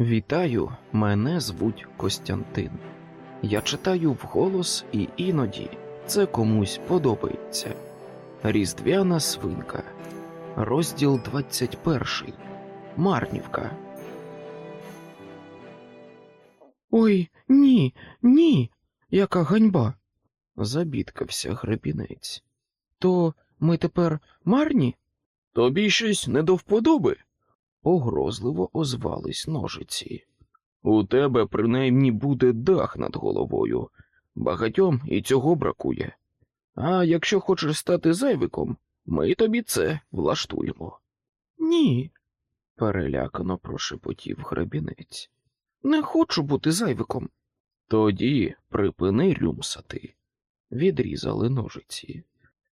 Вітаю, мене звуть Костянтин. Я читаю вголос і іноді це комусь подобається. Різдвяна свинка, розділ 21. Марнівка. Ой, ні, ні, яка ганьба. забідкався гребінець. То ми тепер марні? Тобі щось не до вподоби? Погрозливо озвались ножиці. У тебе принаймні буде дах над головою. Багатьом і цього бракує. А якщо хочеш стати зайвиком, ми тобі це влаштуємо. Ні, перелякано прошепотів грабінець. Не хочу бути зайвиком. Тоді припини рюмсати. Відрізали ножиці.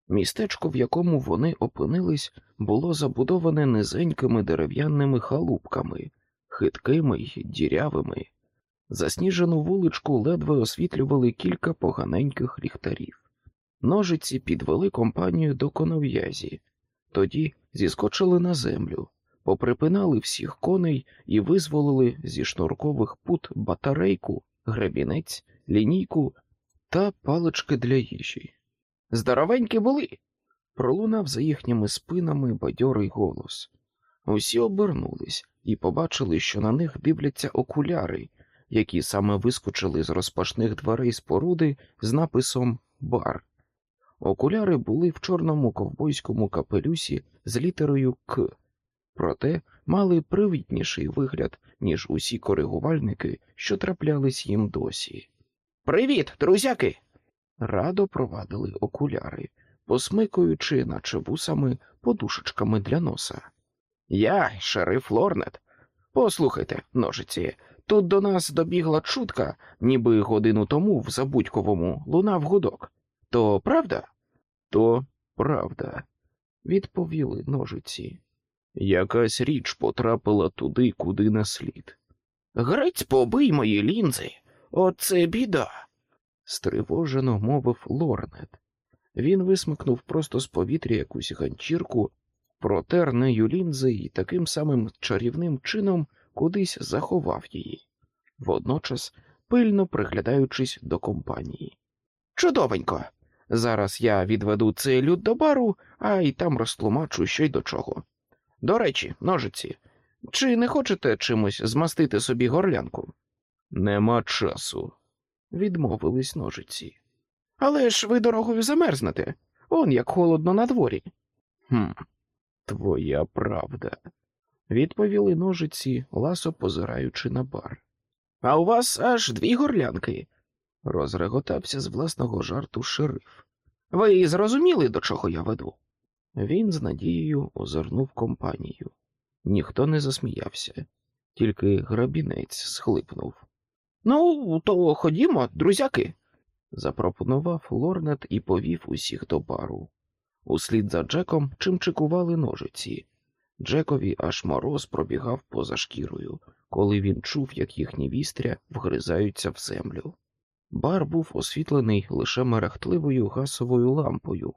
Містечко, в якому вони опинились, було забудоване низенькими дерев'яними халупками, хиткими й дірявими. Засніжену вуличку ледве освітлювали кілька поганеньких ліхтарів. Ножиці підвели компанію до конов'язі, тоді зіскочили на землю, поприпинали всіх коней і визволили зі шнуркових пут батарейку, гребінець, лінійку та палички для їжі. Здоровенькі були. Пролунав за їхніми спинами бадьорий голос. Усі обернулись і побачили, що на них дивляться окуляри, які саме вискочили з розпашних дверей споруди з написом Бар. Окуляри були в чорному ковбойському капелюсі з літерою К, проте мали привітніший вигляд, ніж усі коригувальники, що траплялись їм досі. Привіт, друзяки! Радо провадили окуляри, посмикуючи, наче вусами, подушечками для носа. Я, шериф Лорнет. Послухайте, ножиці, тут до нас добігла чутка, ніби годину тому в Забудьковому лунав гудок. То правда? То правда, відповіли ножиці. Якась річ потрапила туди, куди не слід. Грець побий мої лінзи, оце біда стривожено мовив Лорнет. Він висмикнув просто з повітря якусь ганчірку, протер нею лінзи і таким самим чарівним чином кудись заховав її, водночас пильно приглядаючись до компанії. Чудовенько! Зараз я відведу цей люд до бару, а й там розтлумачу, що й до чого. До речі, ножиці, чи не хочете чимось змастити собі горлянку? Нема часу, відмовились ножиці. Але ж ви дорогою замерзнете, он як холодно на дворі. «Хм, твоя правда, відповіли ножиці, ласо позираючи на бар. А у вас аж дві горлянки, розреготався з власного жарту шериф. Ви зрозуміли, до чого я веду? Він з надією озирнув компанію. Ніхто не засміявся, тільки грабінець схлипнув. Ну, то ходімо, друзяки, запропонував Лорнет і повів усіх до бару. Услід за Джеком чимчикували ножиці. Джекові аж мороз пробігав поза шкірою, коли він чув, як їхні вістря вгризаються в землю. Бар був освітлений лише мерехтливою гасовою лампою.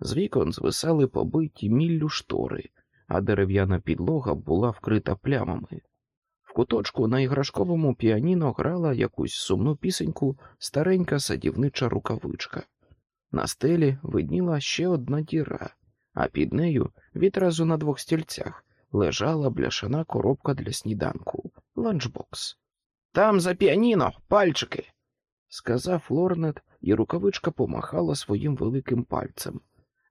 З вікон звисали побиті міллю штори, а дерев'яна підлога була вкрита плямами. В куточку на іграшковому піаніно грала якусь сумну пісеньку старенька садівнича рукавичка. На стелі видніла ще одна діра, а під нею відразу на двох стільцях лежала бляшана коробка для сніданку, ланчбокс. Там за піаніно, пальчики, сказав Лорнет, і рукавичка помахала своїм великим пальцем,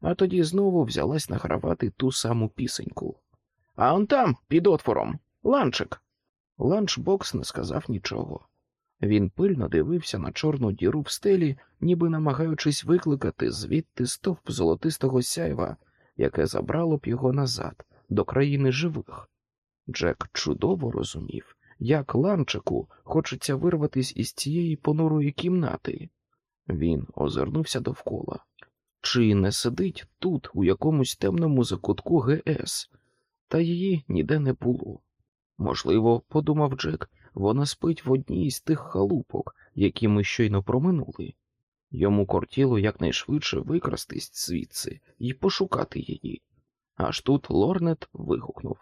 а тоді знову взялась награвати ту саму пісеньку. А он там, під отвором, ланчик. Ланчбокс не сказав нічого. Він пильно дивився на чорну діру в стелі, ніби намагаючись викликати звідти стовп золотистого сяйва, яке забрало б його назад, до країни живих. Джек чудово розумів, як ланчику хочеться вирватися із цієї понурої кімнати. Він озирнувся довкола. Чи не сидить тут, у якомусь темному закутку ГС, та її ніде не було. Можливо, подумав Джек, вона спить в одній із тих халупок, які ми щойно проминули. Йому кортіло якнайшвидше викрастись звідси і пошукати її. Аж тут Лорнет вигукнув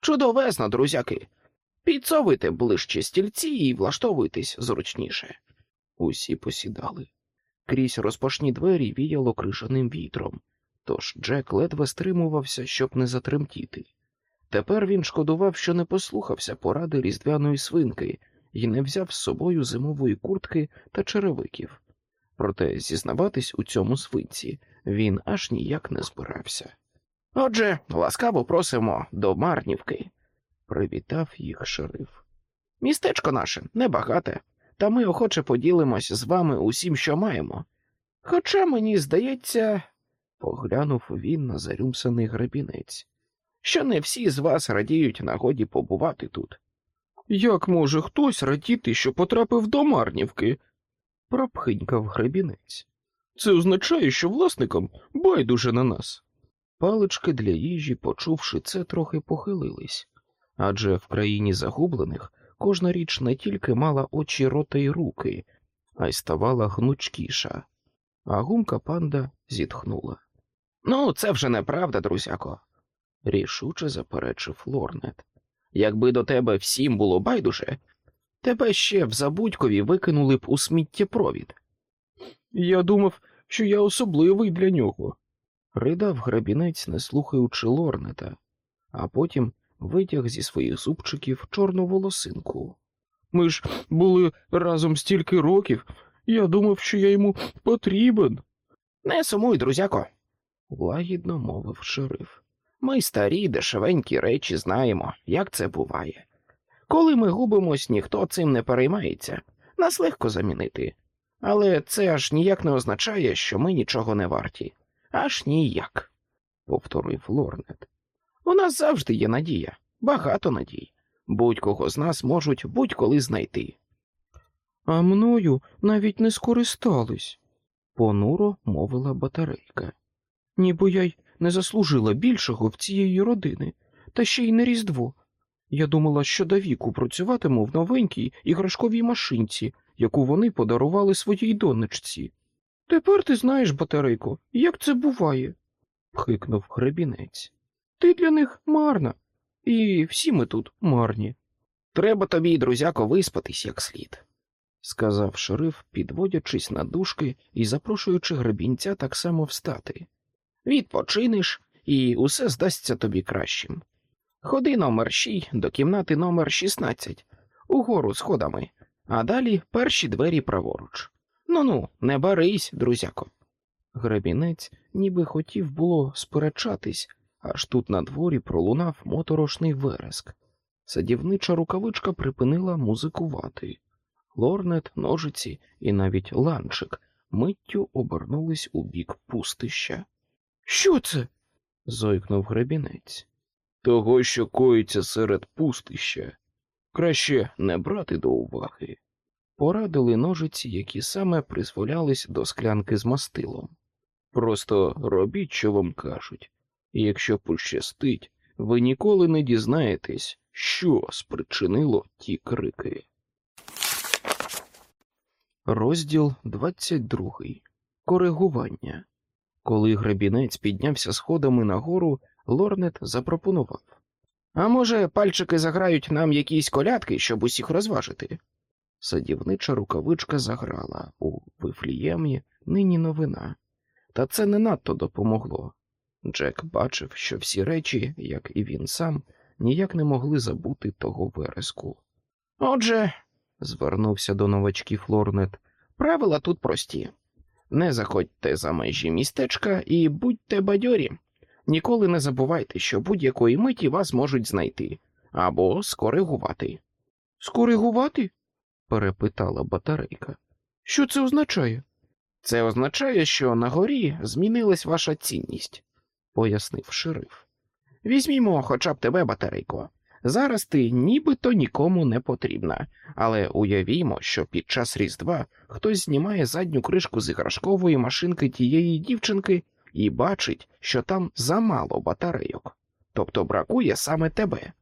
Чудовесно, друзяки. Підсовуйте ближче стільці і влаштовуйтесь зручніше. Усі посідали. Крізь розпашні двері віяло крижаним вітром, тож Джек ледве стримувався, щоб не затремтіти. Тепер він шкодував, що не послухався поради різдвяної свинки і не взяв з собою зимової куртки та черевиків. Проте зізнаватись у цьому свинці він аж ніяк не збирався. Отже, ласкаво просимо до Марнівки, привітав їх шериф. Містечко наше небагате, та ми охоче поділимось з вами усім, що маємо. Хоча мені здається, поглянув він на зарюмсаний гребінець, що не всі з вас радіють нагоді побувати тут. Як може хтось радіти, що потрапив до Марнівки? пропхинькав гребінець. Це означає, що власникам байдуже на нас. Палички для їжі, почувши це, трохи похилились, адже в країні загублених кожна річ не тільки мала очі, рота й руки, а й ставала гнучкіша. А гумка панда зітхнула. Ну, це вже неправда, друзяко, рішуче заперечив Лорнет. Якби до тебе всім було байдуже, тебе ще в забудькові викинули б у сміттєпровід. Я думав, що я особливий для нього. Ридав грабінець, не слухаючи Лорнета, а потім витяг зі своїх зубчиків чорну волосинку. Ми ж були разом стільки років, я думав, що я йому потрібен. Не сумуй, друзяко, лагідно мовив шериф. Ми старі, дешевенькі речі знаємо, як це буває. Коли ми губимось, ніхто цим не переймається, нас легко замінити. Але це аж ніяк не означає, що ми нічого не варті. Аж ніяк, повторив Лорнет. У нас завжди є надія, багато надій. Будь-кого з нас можуть будь-коли знайти. А мною навіть не скористались, понуро мовила батарейка. Ніби я й не заслужила більшого в цієї родини, та ще й на Різдво. Я думала, що до віку працюватиму в новенькій іграшковій машинці, яку вони подарували своїй донечці. Тепер ти знаєш, батарейко, як це буває, пхикнув гребінець. Ти для них марна, і всі ми тут марні. Треба тобі, друзяко, виспатись як слід, сказав шериф, підводячись на дужки і запрошуючи гребінця так само встати. Відпочинеш, і усе здасться тобі кращим. Ходи номер шій до кімнати номер 16, угору сходами, а далі перші двері праворуч. Ну ну, не барись, друзяко. Гребінець ніби хотів було сперечатись, аж тут на дворі пролунав моторошний вереск. Садівнича рукавичка припинила музикувати. Лорнет, ножиці і навіть ланчик миттю обернулись у бік пустища. Що це? зойкнув гребінець. Того, що коїться серед пустища, краще не брати до уваги. Порадили ножиці, які саме призволялись до склянки з мастилом. Просто робіть, що вам кажуть, і якщо пощастить, ви ніколи не дізнаєтесь, що спричинило ті крики. Розділ 22. Коригування. Коли гребінець піднявся сходами нагору, Лорнет запропонував. А може, пальчики заграють нам якісь колядки, щоб усіх розважити? Садівнича рукавичка заграла у Вифліємі нині новина, та це не надто допомогло. Джек бачив, що всі речі, як і він сам, ніяк не могли забути того вереску. Отже, звернувся до новачків Лорнет, правила тут прості. Не заходьте за межі містечка і будьте бадьорі. Ніколи не забувайте, що будь-якої миті вас можуть знайти або скоригувати. Скоригувати? перепитала батарейка. Що це означає? Це означає, що на горі змінилась ваша цінність, пояснив шериф. Візьмімо хоча б тебе, батарейко. Зараз ти нібито нікому не потрібна, але уявімо, що під час Різдва хтось знімає задню кришку з іграшкової машинки тієї дівчинки і бачить, що там замало батарейок, тобто бракує саме тебе.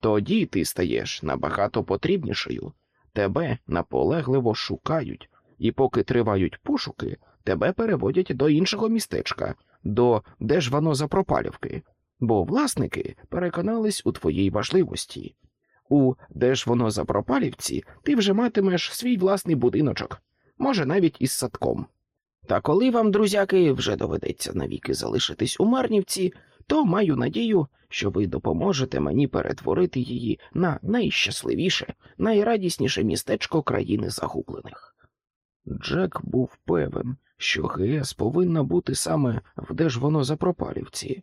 Тоді ти стаєш набагато потрібнішою, тебе наполегливо шукають, і поки тривають пошуки, тебе переводять до іншого містечка, до де ж воно запропалівки, бо власники переконались у твоїй важливості. У де ж воно запропалівці, ти вже матимеш свій власний будиночок, може, навіть із садком. Та коли вам, друзяки, вже доведеться навіки залишитись у Марнівці, то маю надію, що ви допоможете мені перетворити її на найщасливіше, найрадісніше містечко країни загублених. Джек був певен, що ГЕС повинна бути саме в де ж воно запропалівці.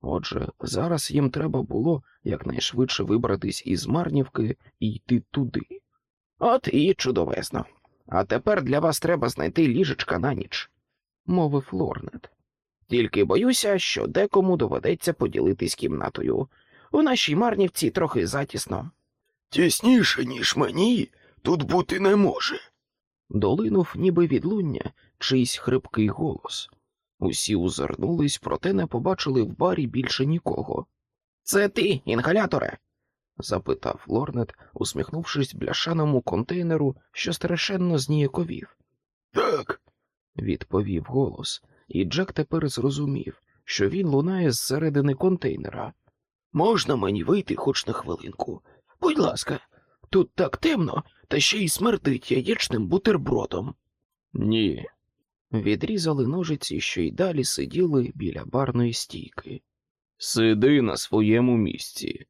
Отже, зараз їм треба було якнайшвидше вибратись із Марнівки і йти туди. От і чудовезно. А тепер для вас треба знайти ліжечка на ніч, мовив Лорнет. Тільки боюся, що декому доведеться поділитись кімнатою. У нашій Марнівці трохи затісно. Тісніше, ніж мені, тут бути не може. Долинув, ніби відлуння, чийсь хрипкий голос. Усі озирнулись, проте не побачили в барі більше нікого. Це ти, інгаляторе? запитав Лорнет, усміхнувшись бляшаному контейнеру, що страшенно зніяковів. Так, відповів голос, і Джек тепер зрозумів, що він лунає зсередини контейнера. можна мені вийти хоч на хвилинку? Будь ласка, тут так темно, та ще й смердить яєчним бутербродом. Ні. Відрізали ножиці, що й далі сиділи біля барної стійки. Сиди на своєму місці.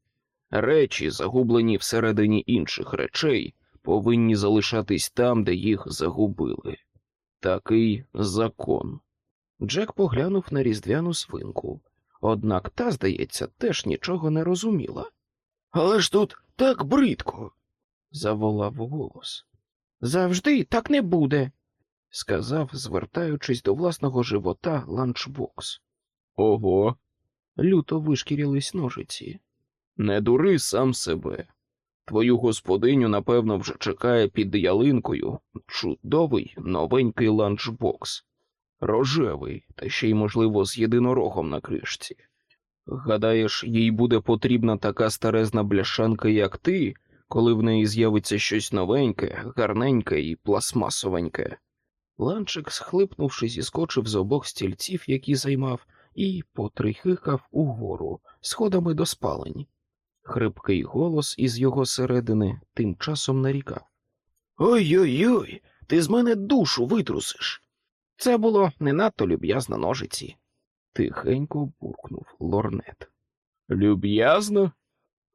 Речі, загублені всередині інших речей, повинні залишатись там, де їх загубили. Такий закон. Джек поглянув на різдвяну свинку, однак та, здається, теж нічого не розуміла. Але ж тут так бридко. заволав голос. Завжди так не буде, сказав, звертаючись до власного живота ланчбокс. Ого. Люто вишкірілись ножиці. Не дури сам себе. Твою господиню, напевно, вже чекає під ялинкою чудовий новенький ланчбокс. Рожевий, та ще й, можливо, з єдинорогом на кришці. Гадаєш, їй буде потрібна така старезна бляшанка, як ти, коли в неї з'явиться щось новеньке, гарненьке і пластмасовеньке. Ланчик, схлипнувши, зіскочив з обох стільців, які займав, і потрихикав угору, сходами до спалень. Хрипкий голос із його середини тим часом нарікав. Ой-ой-ой, ти з мене душу витрусиш. Це було не надто люб'язно ножиці. Тихенько буркнув лорнет. Люб'язно?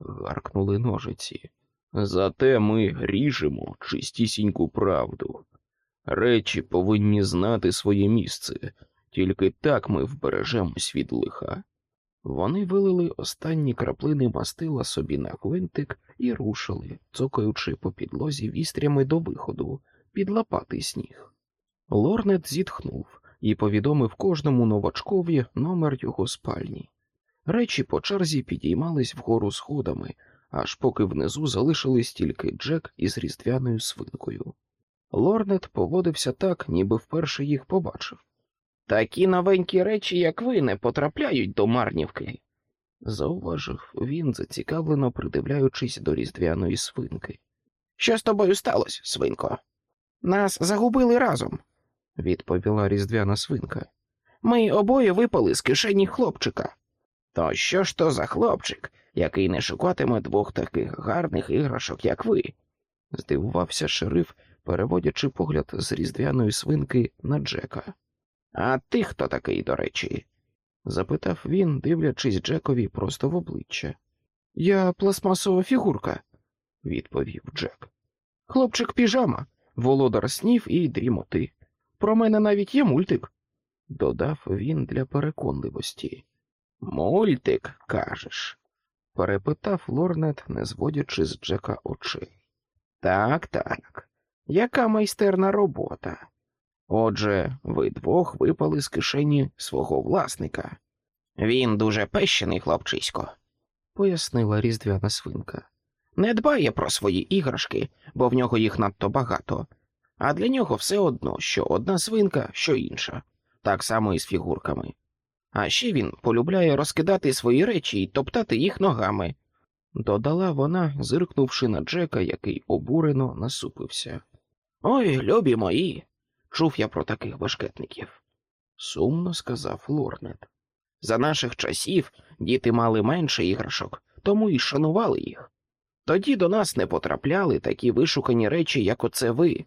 гаркнули ножиці. Зате ми ріжемо чистісіньку правду. Речі повинні знати своє місце, тільки так ми вбережемось від лиха. Вони вилили останні краплини мастила собі на гвинтик і рушили, цокаючи по підлозі вістрями до виходу, під лопатий сніг. Лорнет зітхнув і повідомив кожному новачкові номер його спальні. Речі по черзі підіймались вгору сходами, аж поки внизу залишились тільки Джек із різдвяною свинкою. Лорнет поводився так, ніби вперше їх побачив. Такі новенькі речі, як ви, не потрапляють до Марнівки, зауважив він, зацікавлено придивляючись до різдвяної свинки. Що з тобою сталося, свинко? Нас загубили разом, відповіла різдвяна свинка. Ми обоє випали з кишені хлопчика. То що ж то за хлопчик, який не шукатиме двох таких гарних іграшок, як ви? здивувався шериф, переводячи погляд з різдвяної свинки на Джека. А ти хто такий, до речі? запитав він, дивлячись Джекові просто в обличчя. Я пластмасова фігурка, відповів Джек. Хлопчик піжама, володар снів і дрімоти. Про мене навіть є мультик, додав він для переконливості. Мультик, кажеш? перепитав Лорнет, не зводячи з Джека очей. Так, так. Яка майстерна робота? Отже, ви двох випали з кишені свого власника. Він дуже пещений, хлопчисько, пояснила різдвяна свинка. Не дбає про свої іграшки, бо в нього їх надто багато, а для нього все одно, що одна свинка, що інша, так само і з фігурками. А ще він полюбляє розкидати свої речі і топтати їх ногами, додала вона, зиркнувши на Джека, який обурено насупився. Ой, любі мої, чув я про таких башкетників, сумно сказав Лорнет. За наших часів діти мали менше іграшок, тому і шанували їх. Тоді до нас не потрапляли такі вишукані речі, як оце ви.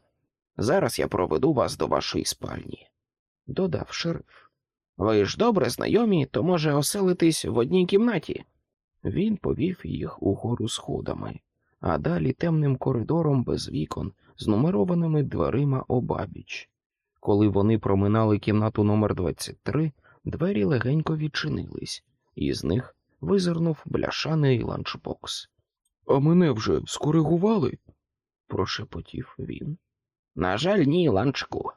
Зараз я проведу вас до вашої спальні, додав шериф. Ви ж добре знайомі, то може оселитись в одній кімнаті. Він повів їх угору сходами, а далі темним коридором без вікон з нумерованими дверима обабіч. Коли вони проминали кімнату номер 23, двері легенько відчинились, і з них визирнув бляшаний ланчбокс. А мене вже скоригували? прошепотів він. На жаль, ні, ланчку,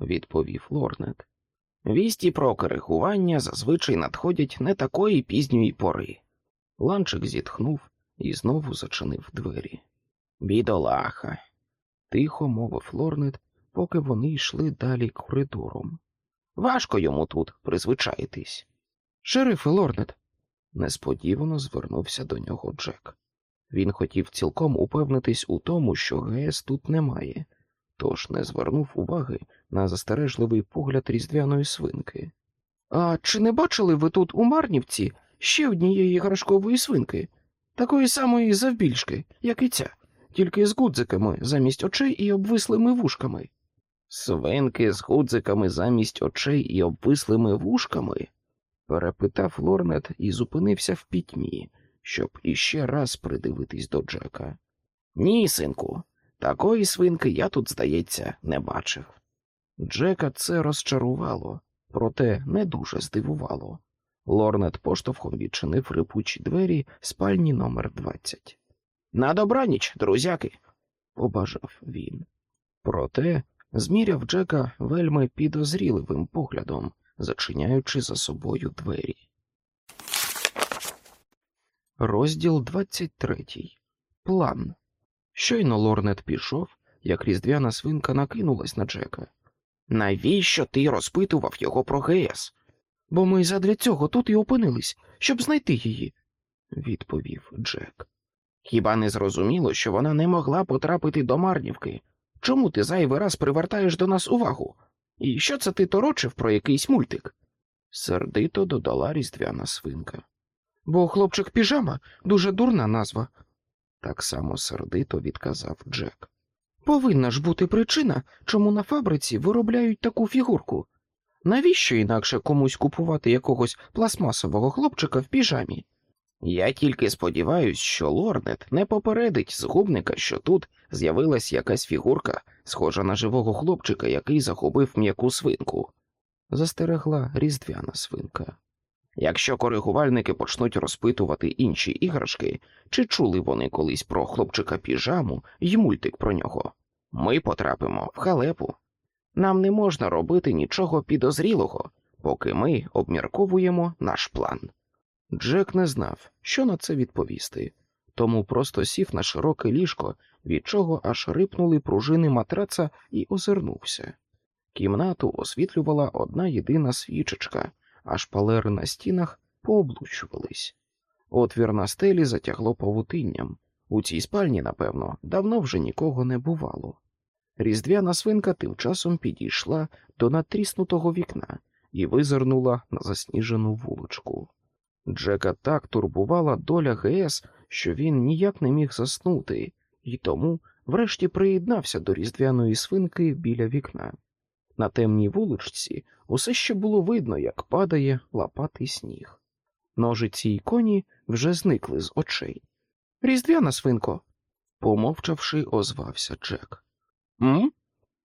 відповів Лорнет. Вісті про коригування зазвичай надходять не такої пізньої пори. Ланчик зітхнув і знову зачинив двері. Бідолаха, тихо мовив Лорнет, поки вони йшли далі коридором. Важко йому тут призвичаїтись. Шерифе Лорнет, Несподівано звернувся до нього Джек. Він хотів цілком упевнитись у тому, що ГС тут немає, тож не звернув уваги на застережливий погляд різдвяної свинки. а чи не бачили ви тут у Марнівці ще однієї іграшкової свинки, такої самої завбільшки, як і ця, тільки з гудзиками замість очей і обвислими вушками? Свинки з гудзиками замість очей і обвислими вушками? перепитав Лорнет і зупинився в пітьмі, щоб іще раз придивитись до Джека. Ні, синку, такої свинки я тут, здається, не бачив. Джека це розчарувало, проте не дуже здивувало. Лорнет поштовхом відчинив рипучі двері спальні номер 20. На добраніч, друзяки, побажав він. Проте зміряв Джека вельми підозріливим поглядом, зачиняючи за собою двері. Розділ 23. План. Щойно Лорнет пішов, як різдвяна свинка накинулась на Джека. Навіщо ти розпитував його про ГС? Бо ми задля цього тут і опинились, щоб знайти її, відповів Джек. Хіба не зрозуміло, що вона не могла потрапити до Марнівки? Чому ти зайвий раз привертаєш до нас увагу? І що це ти торочив про якийсь мультик? сердито додала різдвяна свинка. Бо хлопчик піжама дуже дурна назва, так само сердито відказав Джек. Повинна ж бути причина, чому на фабриці виробляють таку фігурку. Навіщо інакше комусь купувати якогось пластмасового хлопчика в піжамі? Я тільки сподіваюсь, що Лорнет не попередить згубника, що тут з'явилась якась фігурка, схожа на живого хлопчика, який загубив м'яку свинку, застерегла різдвяна свинка. Якщо коригувальники почнуть розпитувати інші іграшки, чи чули вони колись про хлопчика піжаму й мультик про нього, ми потрапимо в халепу. Нам не можна робити нічого підозрілого, поки ми обмірковуємо наш план. Джек не знав, що на це відповісти, тому просто сів на широке ліжко, від чого аж рипнули пружини матраца і озирнувся. Кімнату освітлювала одна єдина свічечка, а шпалери на стінах пооблучувались. Отвір на стелі затягло павутинням. У цій спальні, напевно, давно вже нікого не бувало. Різдвяна свинка тим часом підійшла до натріснутого вікна і визирнула на засніжену вуличку. Джека так турбувала доля ГС, що він ніяк не міг заснути, і тому врешті приєднався до різдвяної свинки біля вікна. На темній вуличці усе ще було видно, як падає лопатий сніг. Ножиці й коні вже зникли з очей. Різдвяна свинко, помовчавши, озвався Джек. М?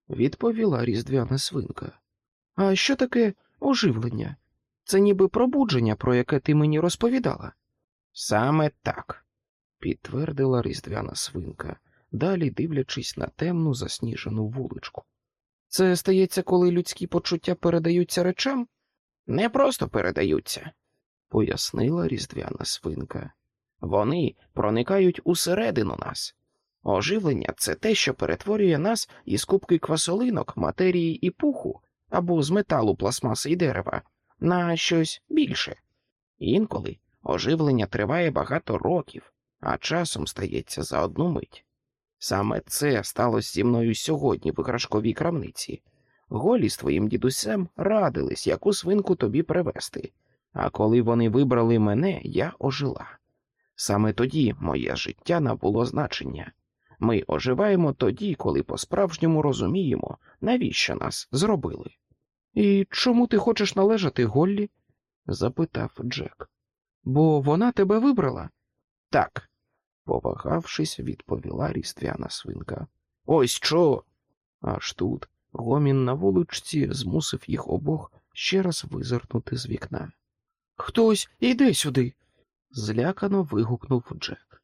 відповіла різдвяна свинка. А що таке оживлення? Це ніби пробудження, про яке ти мені розповідала. Саме так, підтвердила різдвяна свинка, далі дивлячись на темну засніжену вуличку. Це стається, коли людські почуття передаються речам? Не просто передаються, пояснила різдвяна свинка. Вони проникають усередину нас. Оживлення це те, що перетворює нас із кубки квасолинок, матерії і пуху або з металу, пластмаси і дерева на щось більше. Інколи оживлення триває багато років, а часом стається за одну мить. Саме це сталося зі мною сьогодні в іграшковій крамниці. Голі з твоїм дідусем радились, яку свинку тобі привезти, а коли вони вибрали мене, я ожила. Саме тоді моє життя набуло значення. Ми оживаємо тоді, коли по-справжньому розуміємо, навіщо нас зробили. І чому ти хочеш належати Голлі? запитав Джек. Бо вона тебе вибрала? Так, повагавшись, відповіла різдвяна свинка. Ось що. Аж тут гомін на вуличці змусив їх обох ще раз визирнути з вікна. Хтось іде сюди. злякано вигукнув Джек.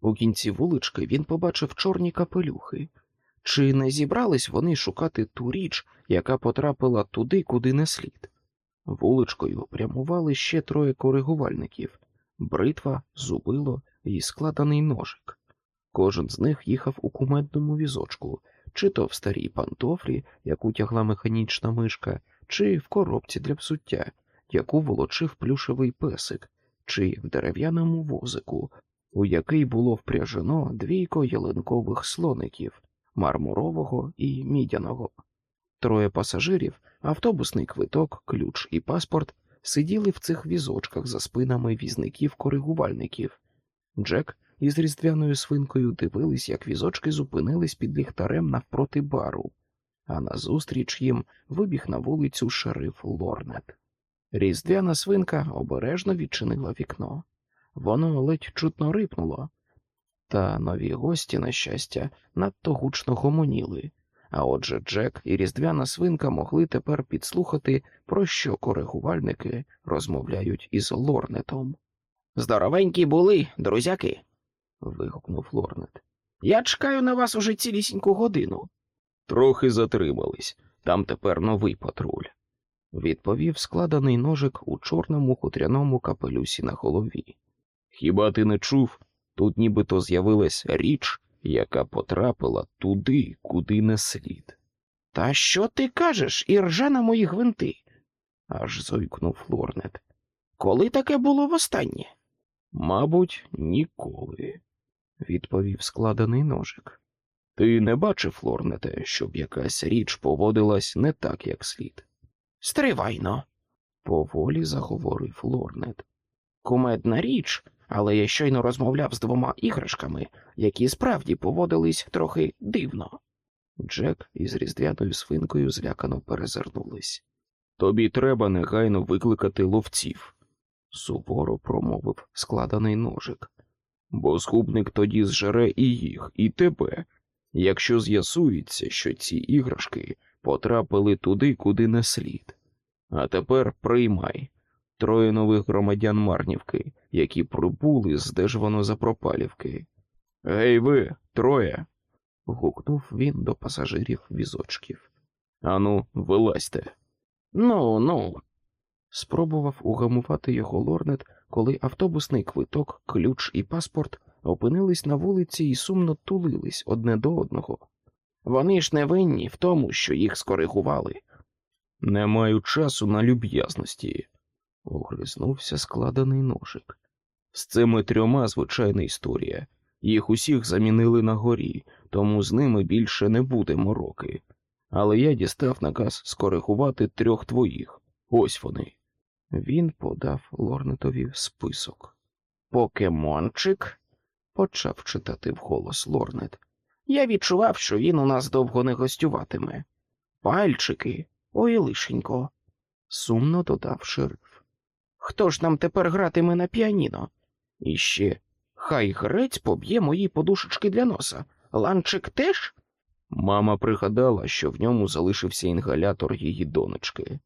У кінці вулички він побачив чорні капелюхи. Чи не зібрались вони шукати ту річ, яка потрапила туди, куди не слід? Вуличкою прямували ще троє коригувальників бритва, зубило і складений ножик. Кожен з них їхав у кумедному візочку, чи то в старій пантофлі, яку тягла механічна мишка, чи в коробці для псуття, яку волочив плюшевий песик, чи в дерев'яному возику, у який було впряжено двійко ялинкових слоників мармурового і мідяного. Троє пасажирів, автобусний квиток, ключ і паспорт сиділи в цих візочках за спинами візників-коригувальників. Джек із різдвяною свинкою дивились, як візочки зупинились під ліхтарем навпроти бару, а назустріч їм вибіг на вулицю шериф Лорнет. Різдвяна свинка обережно відчинила вікно. Воно ледь чутно рипнуло, та нові гості, на щастя, надто гучно гомоніли. А отже, Джек і різдвяна свинка могли тепер підслухати, про що коригувальники розмовляють із Лорнетом. Здоровенькі були, друзяки. вигукнув Лорнет. Я чекаю на вас уже цілісіньку годину. Трохи затримались. Там тепер новий патруль, відповів складений ножик у чорному хутряному капелюсі на голові. Хіба ти не чув? Тут нібито з'явилась річ, яка потрапила туди, куди не слід. Та що ти кажеш, і ржа на мої гвинти? аж зойкнув Лорнет. Коли таке було востаннє? Мабуть, ніколи, відповів складений ножик. Ти не бачив, Лорнете, щоб якась річ поводилась не так, як слід. Стривайно, поволі заговорив Лорнет. Кумедна річ, але я щойно розмовляв з двома іграшками, які справді поводились трохи дивно. Джек із різдвяною свинкою злякано перезирнулись. Тобі треба негайно викликати ловців, суворо промовив складений ножик. Бо згубник тоді зжере і їх, і тебе, якщо з'ясується, що ці іграшки потрапили туди, куди не слід. А тепер приймай троє нових громадян Марнівки, які прибули з Держвонозапропалівки. Гей ви, троє. гукнув він до пасажирів візочків. Ану, вилазьте. Ну, ну. Спробував угамувати його лорнет, коли автобусний квиток, ключ і паспорт опинились на вулиці і сумно тулились одне до одного. Вони ж не винні в тому, що їх скоригували. Не маю часу на люб'язності, огризнувся складений ножик. З цими трьома звичайна історія. Їх усіх замінили на горі, тому з ними більше не буде мороки. Але я дістав наказ скоригувати трьох твоїх. Ось вони. Він подав Лорнетові список. Покемончик, почав читати вголос Лорнет. Я відчував, що він у нас довго не гостюватиме. Пальчики, ой лишенько, сумно додав шериф. Хто ж нам тепер гратиме на піаніно? І ще хай грець поб'є мої подушечки для носа. Ланчик теж? Мама пригадала, що в ньому залишився інгалятор її донечки,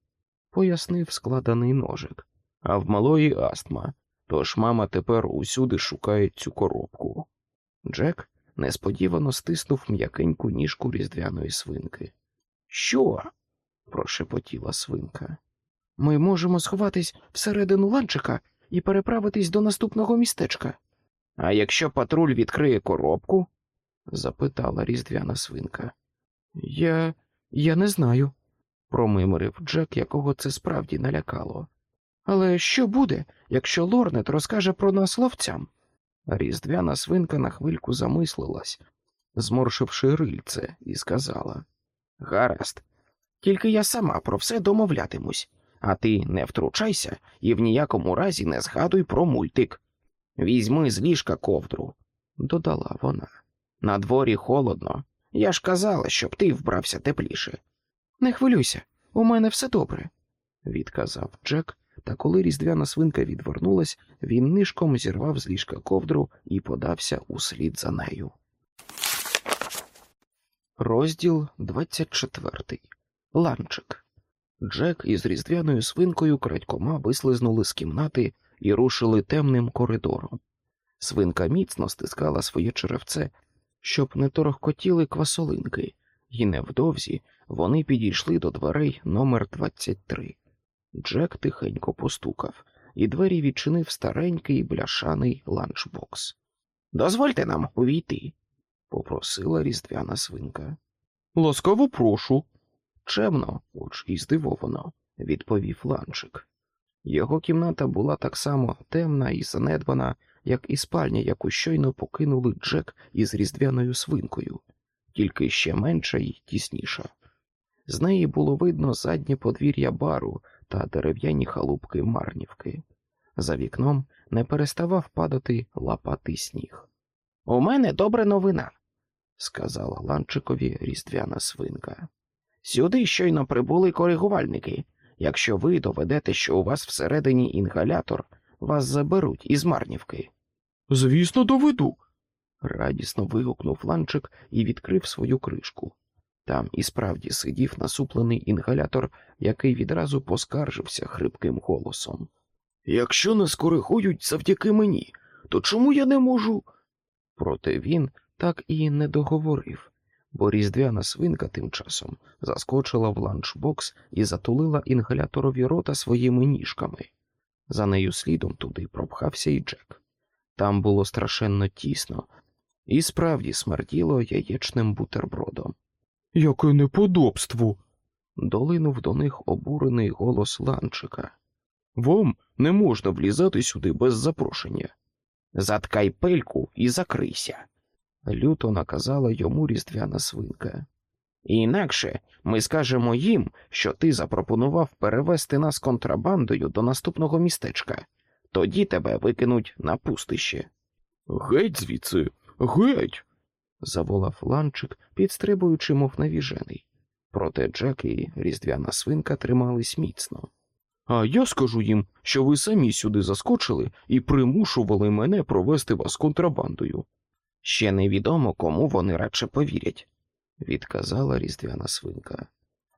пояснив складений ножик, а в малої астма, тож мама тепер усюди шукає цю коробку. Джек несподівано стиснув м'якеньку ніжку різдвяної свинки. Що? прошепотіла свинка. Ми можемо сховатись всередину ланчика і переправитись до наступного містечка. А якщо патруль відкриє коробку? запитала різдвяна свинка. Я я не знаю, промимрив Джек, якого це справді налякало. Але що буде, якщо Лорнет розкаже про нас ловцям? Різдвяна свинка на хвильку замислилась, зморшивши рильце, і сказала Гаразд, тільки я сама про все домовлятимусь, а ти не втручайся і в ніякому разі не згадуй про мультик. Візьми з ліжка ковдру, додала вона. На дворі холодно. Я ж казала, щоб ти вбрався тепліше. Не хвилюйся, у мене все добре, відказав Джек, та коли різдвяна свинка відвернулась, він нишком зірвав з ліжка ковдру і подався услід за нею. Розділ 24. Ланчик. Джек із різдвяною свинкою крадькома вислизнули з кімнати і рушили темним коридором. Свинка міцно стискала своє черевце, щоб не торохкотіли квасолинки, і невдовзі вони підійшли до дверей номер 23. Джек тихенько постукав, і двері відчинив старенький бляшаний ланчбокс. Дозвольте нам увійти, попросила різдвяна свинка. Ласкаво прошу. Чемно, хоч і здивовано, відповів ланчик. Його кімната була так само темна і занедбана, як і спальня, яку щойно покинули Джек із різдвяною свинкою, тільки ще менша і тісніша. З неї було видно заднє подвір'я бару та дерев'яні халупки марнівки. За вікном не переставав падати лапатий сніг. У мене добра новина, сказала ланчикові різдвяна свинка. Сюди щойно прибули коригувальники. Якщо ви доведете, що у вас всередині інгалятор, вас заберуть із Марнівки. Звісно, доведу. радісно вигукнув ланчик і відкрив свою кришку. Там і справді сидів насуплений інгалятор, який відразу поскаржився хрипким голосом. Якщо не скоригують завдяки мені, то чому я не можу? Проте він так і не договорив, бо різдвяна свинка тим часом заскочила в ланчбокс і затулила інгаляторові рота своїми ніжками. За нею слідом туди пропхався і Джек. Там було страшенно тісно, і справді смерділо яєчним бутербродом. Яке неподобство. долинув до них обурений голос ланчика. Вам не можна влізати сюди без запрошення. Заткай пельку і закрийся, люто наказала йому різдвяна свинка. Інакше ми скажемо їм, що ти запропонував перевести нас контрабандою до наступного містечка, тоді тебе викинуть на пустище. Геть звідси, геть. заволав ланчик, підстрибуючи, мов навіжений. Проте Джек і різдвяна свинка тримались міцно. А я скажу їм, що ви самі сюди заскочили і примушували мене провести вас контрабандою. Ще невідомо, кому вони радше повірять, відказала різдвяна свинка.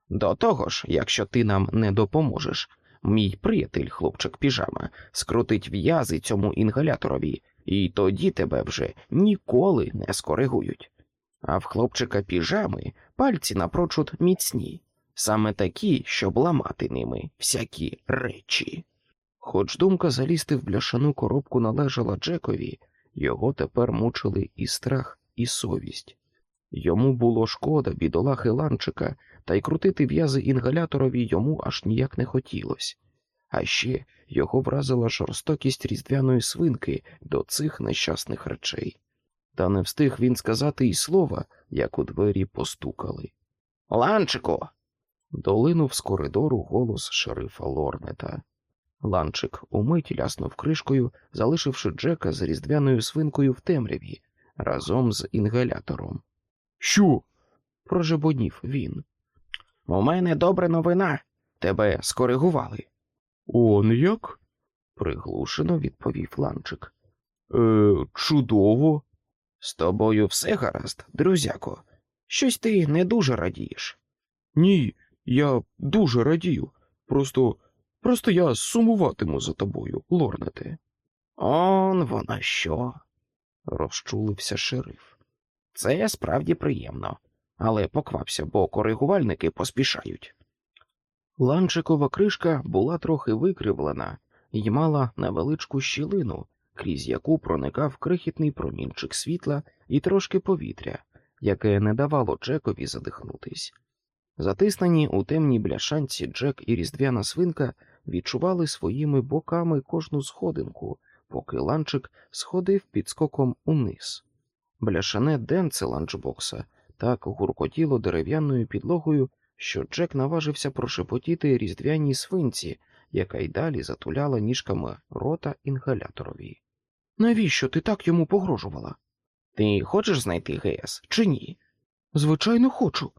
До того ж, якщо ти нам не допоможеш, мій приятель, хлопчик піжама, скрутить в'язи цьому інгаляторові, і тоді тебе вже ніколи не скоригують. А в хлопчика піжами пальці напрочуд міцні, саме такі, щоб ламати ними всякі речі. Хоч думка залізти в бляшану коробку належала Джекові, його тепер мучили і страх, і совість. Йому було шкода бідолахи ланчика, та й крутити в'язи інгаляторові йому аж ніяк не хотілося. А ще його вразила жорстокість різдвяної свинки до цих нещасних речей. Та не встиг він сказати й слова, як у двері постукали. Ланчику. долинув з коридору голос шерифа Лорнета. Ланчик умить ляснув кришкою, залишивши Джека з різдвяною свинкою в темряві разом з інгалятором. Що? прожебонів він. У мене добра новина. Тебе скоригували. Он як? приглушено відповів Ланчик. Е, чудово. З тобою все гаразд, друзяко. Щось ти не дуже радієш. Ні, я дуже радію. Просто просто я сумуватиму за тобою, лорнете. Он вона що? розчулився шериф. Це справді приємно, але поквапся, бо коригувальники поспішають. Ланчикова кришка була трохи викривлена і мала невеличку щілину, крізь яку проникав крихітний промінчик світла і трошки повітря, яке не давало Джекові задихнутись. Затиснені у темній бляшанці Джек і різдвяна свинка відчували своїми боками кожну сходинку, поки ланчик сходив під скоком униз. Бляшане денце ланчбокса так гуркотіло дерев'яною підлогою, що Джек наважився прошепотіти різдвяній свинці, яка й далі затуляла ніжками рота інгаляторові. Навіщо ти так йому погрожувала? Ти хочеш знайти ГС чи ні? Звичайно, хочу,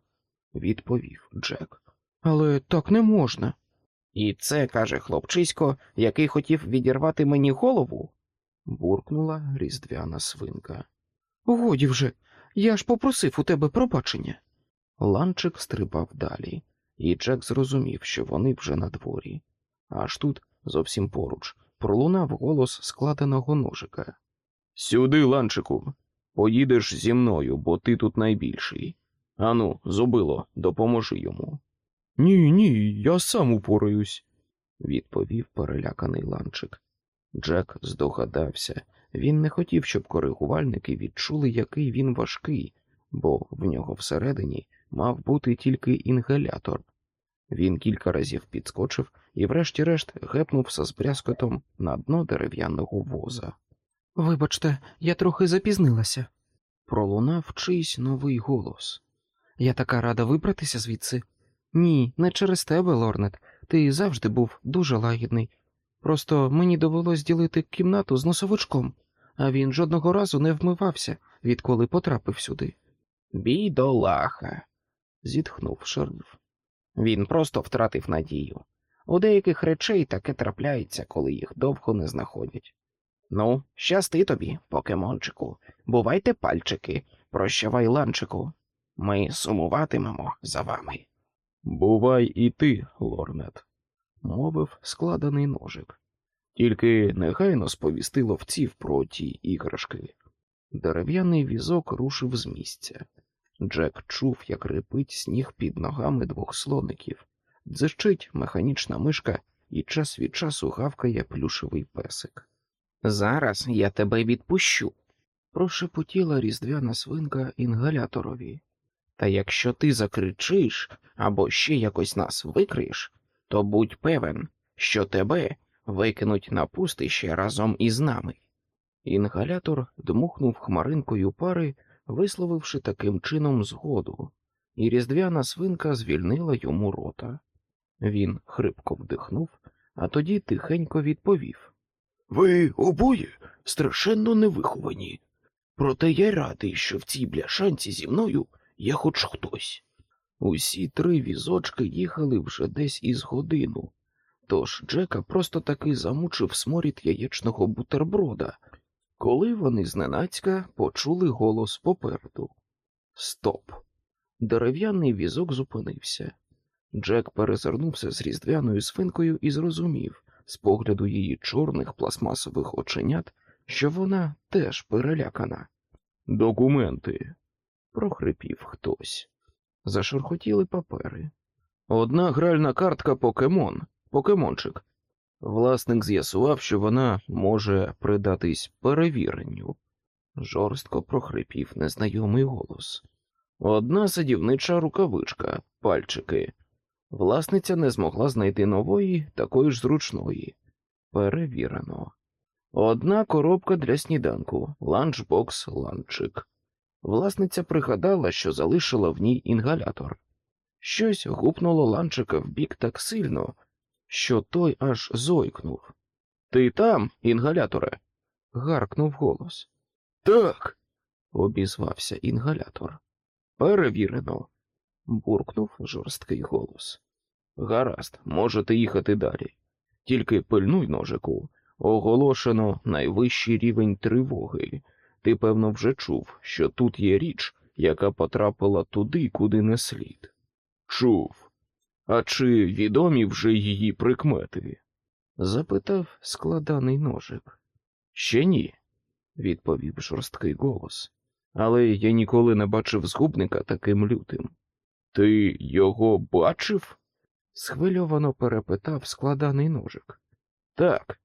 відповів Джек. але так не можна. І це каже хлопчисько, який хотів відірвати мені голову? буркнула різдвяна свинка. Годі вже, я ж попросив у тебе пробачення. Ланчик стрибав далі, і Джек зрозумів, що вони вже на дворі. Аж тут, зовсім поруч, пролунав голос складеного ножика. Сюди, ланчику, поїдеш зі мною, бо ти тут найбільший. Ану, зубило, допоможи йому. Ні, ні, я сам упораюсь, відповів переляканий ланчик. Джек здогадався, він не хотів, щоб коригувальники відчули, який він важкий, бо в нього всередині мав бути тільки інгалятор. Він кілька разів підскочив і, врешті-решт, гепнувся з брязкотом на дно дерев'яного воза. Вибачте, я трохи запізнилася. Пролунав чийсь новий голос. Я така рада вибратися звідси. Ні, не через тебе, Лорнет. Ти завжди був дуже лагідний. Просто мені довелось ділити кімнату з носовичком, а він жодного разу не вмивався, відколи потрапив сюди. Бідолаха, зітхнув шериф. Він просто втратив надію. У деяких речей таке трапляється, коли їх довго не знаходять. Ну, щасти тобі, покемончику, бувайте пальчики, прощавай ланчику. Ми сумуватимемо за вами. Бувай і ти, Лорнет, мовив складений ножик. Тільки негайно сповісти ловців про ті іграшки. Дерев'яний візок рушив з місця. Джек чув, як рипить сніг під ногами двох слоників, дзищить механічна мишка і час від часу гавкає плюшевий песик. Зараз я тебе відпущу, прошепотіла різдвяна свинка інгаляторові. Та якщо ти закричиш або ще якось нас викриєш, то будь певен, що тебе викинуть на пустище разом із нами. Інгалятор дмухнув хмаринкою пари, висловивши таким чином згоду, і різдвяна свинка звільнила йому рота. Він хрипко вдихнув, а тоді тихенько відповів Ви обоє страшенно невиховані. Проте я радий, що в цій бляшанці зі мною є хоч хтось. Усі три візочки їхали вже десь із годину, тож Джека просто таки замучив сморід яєчного бутерброда, коли вони зненацька почули голос попереду. Стоп! Дерев'яний візок зупинився. Джек перезирнувся з різдвяною свинкою і зрозумів, з погляду її чорних пластмасових оченят, що вона теж перелякана. Документи, прохрипів хтось. Зашурхотіли папери. Одна гральна картка покемон, покемончик. Власник з'ясував, що вона може придатись перевіренню. Жорстко прохрипів незнайомий голос. Одна садівнича рукавичка, пальчики. Власниця не змогла знайти нової, такої ж зручної. Перевірено. Одна коробка для сніданку, ланчбокс, ланчик. Власниця пригадала, що залишила в ній інгалятор. Щось гупнуло ланчика в бік так сильно, що той аж зойкнув. Ти там, інгаляторе? гаркнув голос. Так, обізвався інгалятор. Перевірено, буркнув жорсткий голос. Гаразд, можете їхати далі. Тільки пильнуй ножику. Оголошено найвищий рівень тривоги. Ти, певно, вже чув, що тут є річ, яка потрапила туди, куди не слід. Чув. А чи відомі вже її прикмети? запитав складаний ножик. Ще ні, відповів жорсткий голос. Але я ніколи не бачив згубника таким лютим. Ти його бачив? схвильовано перепитав складаний ножик. Так,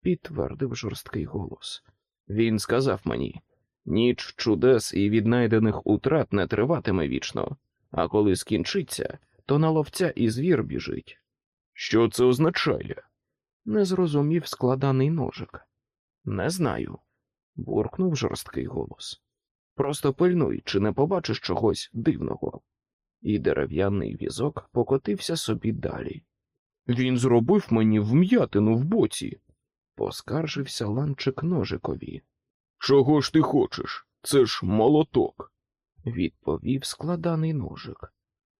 підтвердив жорсткий голос. Він сказав мені ніч чудес і віднайдених утрат не триватиме вічно, а коли скінчиться, то на ловця і звір біжить. Що це означає? не зрозумів складаний ножик. Не знаю, буркнув жорсткий голос. Просто пильнуй, чи не побачиш чогось дивного. І дерев'яний візок покотився собі далі. Він зробив мені вм'ятину в боці, Поскаржився ланчик ножикові. Чого ж ти хочеш? Це ж молоток. Відповів складаний ножик.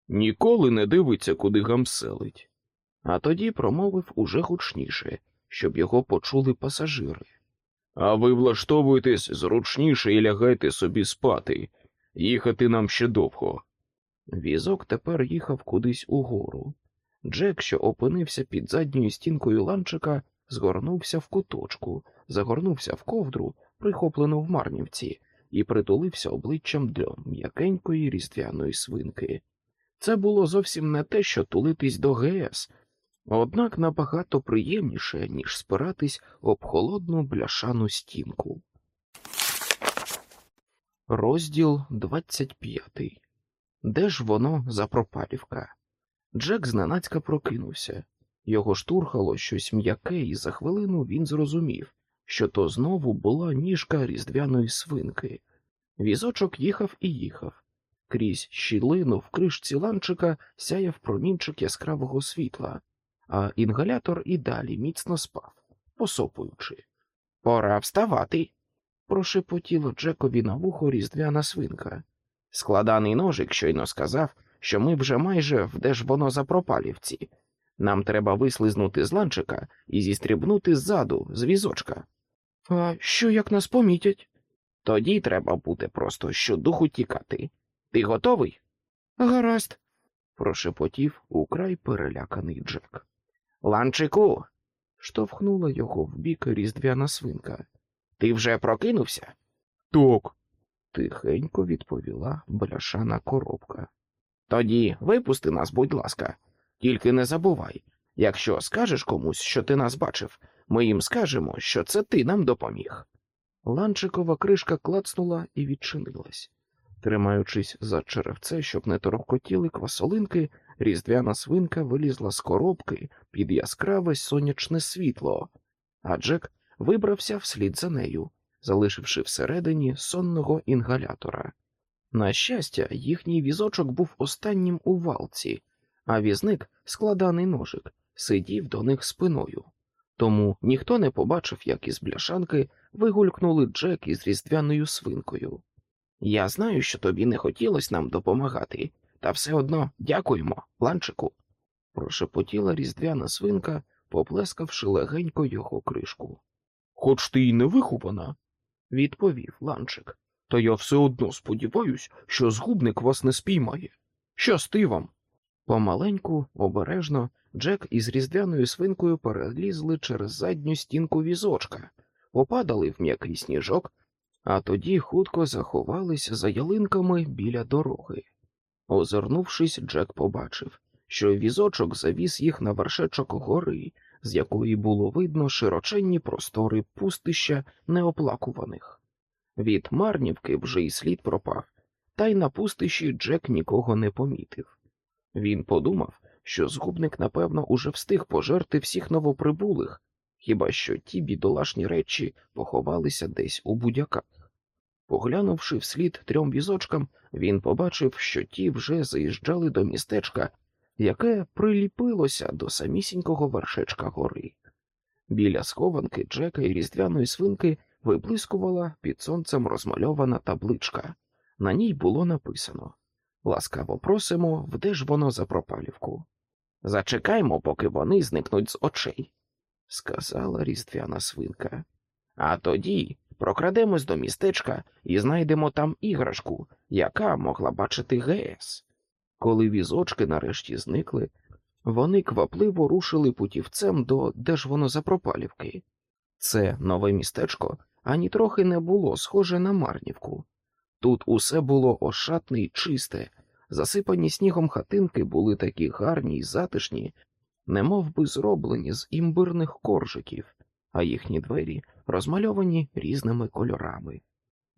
Ніколи не дивиться, куди гамселить. А тоді промовив уже гучніше, щоб його почули пасажири. А ви влаштовуєтесь зручніше і лягайте собі спати. Їхати нам ще довго. Візок тепер їхав кудись угору. Джек, що опинився під задньою стінкою ланчика, згорнувся в куточку, загорнувся в ковдру, прихоплену в марнівці, і притулився обличчям до м'якенької різдвяної свинки. Це було зовсім не те, що тулитись до ГС, однак набагато приємніше, ніж спиратись об холодну бляшану стінку. Розділ 25 Де ж воно запропалівка? Джек зненацька прокинувся. Його штурхало щось м'яке, і за хвилину він зрозумів, що то знову була ніжка різдвяної свинки. Візочок їхав і їхав. Крізь щілину в кришці ланчика сяяв промінчик яскравого світла, а інгалятор і далі міцно спав, посопуючи. Пора вставати. прошепотіло Джекові на вухо різдвяна свинка. Складаний ножик щойно сказав, що ми вже майже в де ж воно запропалівці. Нам треба вислизнути з ланчика і зістрібнути ззаду, з візочка. А що як нас помітять? Тоді треба буде просто щодуху тікати. Ти готовий? Гаразд, прошепотів украй переляканий Джек. Ланчику. штовхнула його в бік різдвяна свинка. Ти вже прокинувся? Так, тихенько відповіла бляшана коробка. Тоді випусти нас, будь ласка, тільки не забувай. Якщо скажеш комусь, що ти нас бачив, ми їм скажемо, що це ти нам допоміг. Ланчикова кришка клацнула і відчинилась. Тримаючись за черевце, щоб не торохкотіли квасолинки, різдвяна свинка вилізла з коробки під яскраве сонячне світло, а Джек вибрався вслід за нею, залишивши всередині сонного інгалятора. На щастя, їхній візочок був останнім у валці, а візник, складаний ножик, сидів до них спиною. Тому ніхто не побачив, як із бляшанки вигулькнули Джек із різдвяною свинкою. Я знаю, що тобі не хотілося нам допомагати, та все одно дякуємо, ланчику, прошепотіла різдвяна свинка, поплескавши легенько його кришку. хоч ти й не вихована, Відповів ланчик. та я все одно сподіваюсь, що згубник вас не спіймає. Щасти вам. Помаленьку, обережно, Джек із різдвяною свинкою перелізли через задню стінку візочка, попадали в м'який сніжок, а тоді хутко заховались за ялинками біля дороги. Озирнувшись, Джек побачив, що візочок завіз їх на вершечок гори, з якої було видно широченні простори пустища неоплакуваних. Від Марнівки вже й слід пропав, та й на пустищі Джек нікого не помітив. Він подумав, що згубник, напевно, уже встиг пожерти всіх новоприбулих, хіба що ті бідолашні речі поховалися десь у будяках. Поглянувши вслід трьом візочкам, він побачив, що ті вже заїжджали до містечка, яке приліпилося до самісінького вершечка гори. Біля схованки Джека і різдвяної свинки виблискувала під сонцем розмальована табличка. На ній було написано Ласкаво просимо, вде ж воно за пропалівку. Зачекаймо, поки вони зникнуть з очей, сказала різдвяна свинка. А тоді прокрадемось до містечка і знайдемо там іграшку, яка могла бачити ГС. Коли візочки нарешті зникли, вони квапливо рушили путівцем до де ж воно за. Це нове містечко ані трохи не було схоже на Марнівку. Тут усе було ошатне й чисте, засипані снігом хатинки були такі гарні й затишні, немов би зроблені з імбирних коржиків, а їхні двері розмальовані різними кольорами.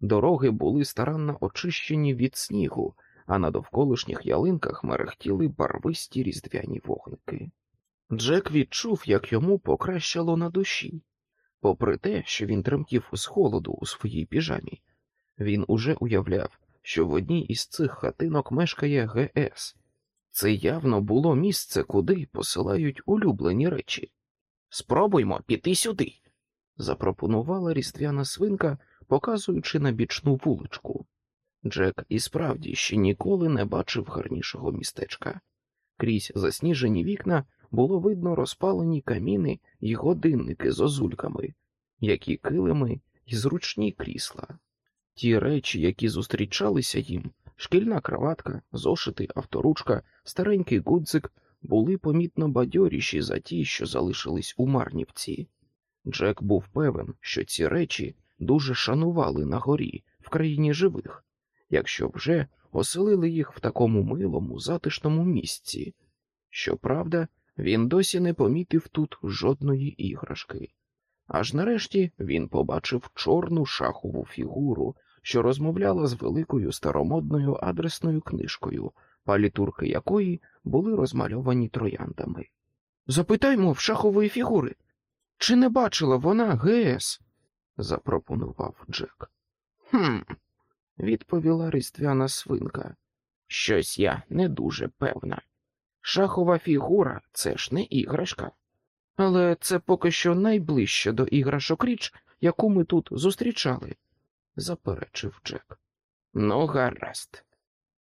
Дороги були старанно очищені від снігу, а на довколишніх ялинках мерехтіли барвисті різдвяні вогники. Джек відчув, як йому покращало на душі. Попри те, що він тремтів з холоду у своїй піжамі, він уже уявляв, що в одній із цих хатинок мешкає ГС. Це явно було місце, куди посилають улюблені речі. Спробуймо піти сюди, запропонувала різдвяна свинка, показуючи на бічну вуличку. Джек і справді ще ніколи не бачив гарнішого містечка. Крізь засніжені вікна було видно розпалені каміни й годинники з озульками, які килими й зручні крісла. Ті речі, які зустрічалися їм, шкільна краватка, зошити, авторучка, старенький гудзик, були помітно бадьоріші за ті, що залишились у Марнівці. Джек був певен, що ці речі дуже шанували на горі, в країні живих, якщо вже оселили їх в такому милому, затишному місці. Щоправда, він досі не помітив тут жодної іграшки. Аж нарешті він побачив чорну шахову фігуру, що розмовляла з великою старомодною адресною книжкою, палітурки якої були розмальовані трояндами. Запитаймо в шахової фігури, чи не бачила вона ГС? запропонував Джек. Хм, відповіла різдвяна свинка. Щось я не дуже певна. Шахова фігура це ж не іграшка. Але це поки що найближче до іграшок річ, яку ми тут зустрічали, заперечив Джек. Ну, гаразд,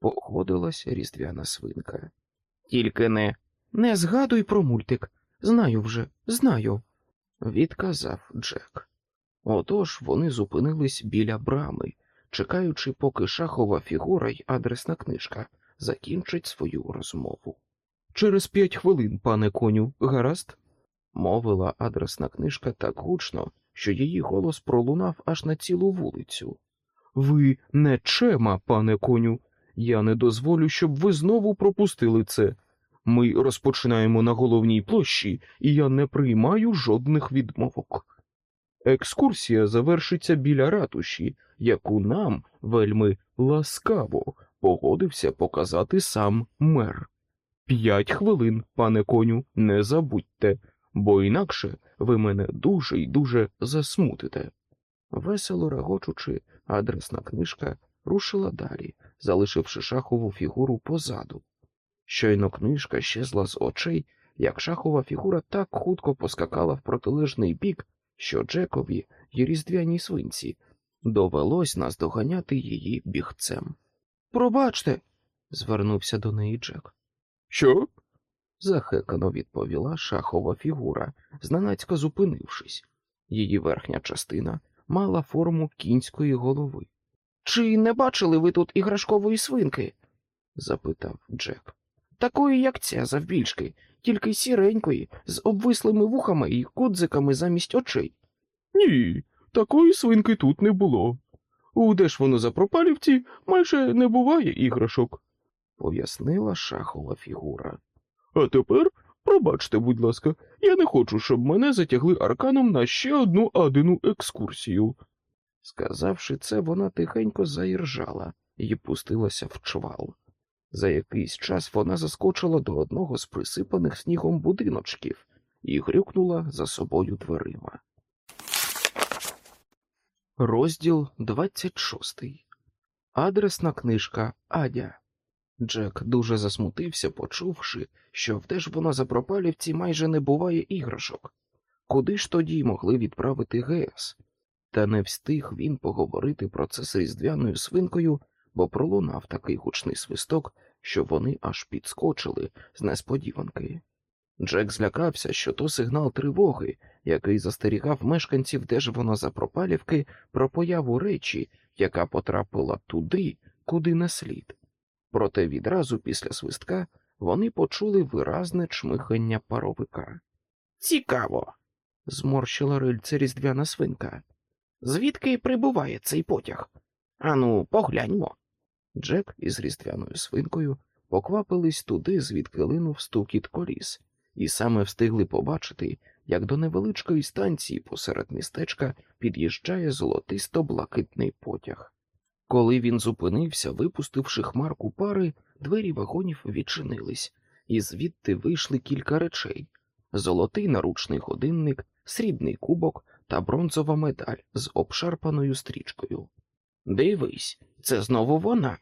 погодилась різдвяна свинка. Тільки не не згадуй про мультик. Знаю вже, знаю, відказав Джек. Отож вони зупинились біля брами, чекаючи, поки шахова фігура й адресна книжка закінчить свою розмову. Через п'ять хвилин, пане коню, гаразд? мовила адресна книжка так гучно, що її голос пролунав аж на цілу вулицю. Ви не чема, пане коню. Я не дозволю, щоб ви знову пропустили це. Ми розпочинаємо на головній площі, і я не приймаю жодних відмовок. Екскурсія завершиться біля ратуші, яку нам вельми ласкаво погодився показати сам мер. П'ять хвилин, пане коню, не забудьте, бо інакше ви мене дуже й дуже засмутите. Весело регочучи, адресна книжка рушила далі, залишивши шахову фігуру позаду. Щойно книжка щезла з очей, як шахова фігура так хутко поскакала в протилежний бік, що Джекові й різдвяній свинці довелось наздоганяти її бігцем. Пробачте, звернувся до неї Джек. Що? Захекано відповіла шахова фігура, зненацька зупинившись. Її верхня частина мала форму кінської голови. Чи не бачили ви тут іграшкової свинки? запитав Джек. Такої, як ця завбільшки, тільки сіренької, з обвислими вухами і кудзиками замість очей. Ні, такої свинки тут не було. У Дешвоно Запропалівці майже не буває іграшок, пояснила шахова фігура. А тепер, пробачте, будь ласка, я не хочу, щоб мене затягли арканом на ще одну адину екскурсію. Сказавши це, вона тихенько заіржала і пустилася в чвал. За якийсь час вона заскочила до одного з присипаних снігом будиночків і грюкнула за собою дверима. Розділ 26. Адресна книжка Адя. Джек дуже засмутився, почувши, що в Дежбоно Запропалівці майже не буває іграшок. Куди ж тоді могли відправити ГС? Та не встиг він поговорити про це з різдвяною свинкою, бо пролунав такий гучний свисток, що вони аж підскочили з несподіванки. Джек злякався, що то сигнал тривоги, який застерігав мешканців Дежбоно Запропалівки про появу речі, яка потрапила туди, куди не слід. Проте відразу після свистка вони почули виразне чмихання паровика. Цікаво, зморщила рильце різдвяна свинка. Звідки прибуває цей потяг? Ану, погляньмо. Джек із різдвяною свинкою поквапились туди, звідки линув стукіт коліс, і саме встигли побачити, як до невеличкої станції посеред містечка під'їжджає золотисто-блакитний потяг. Коли він зупинився, випустивши хмарку пари, двері вагонів відчинились, і звідти вийшли кілька речей золотий наручний годинник, срібний кубок та бронзова медаль з обшарпаною стрічкою. Дивись, це знову вона,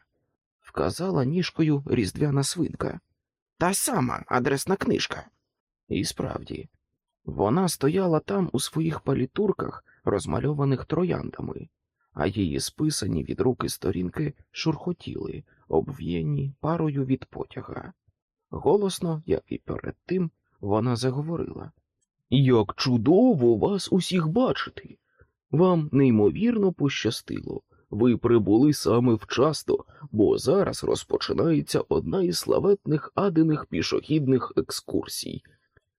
вказала ніжкою різдвяна свинка. Та сама адресна книжка. І справді, Вона стояла там у своїх палітурках, розмальованих трояндами, а її списані від руки сторінки шурхотіли, обв'єні парою від потяга. Голосно, як і перед тим, вона заговорила Як чудово вас усіх бачити! Вам неймовірно пощастило. Ви прибули саме вчасно, бо зараз розпочинається одна із славетних адених пішохідних екскурсій.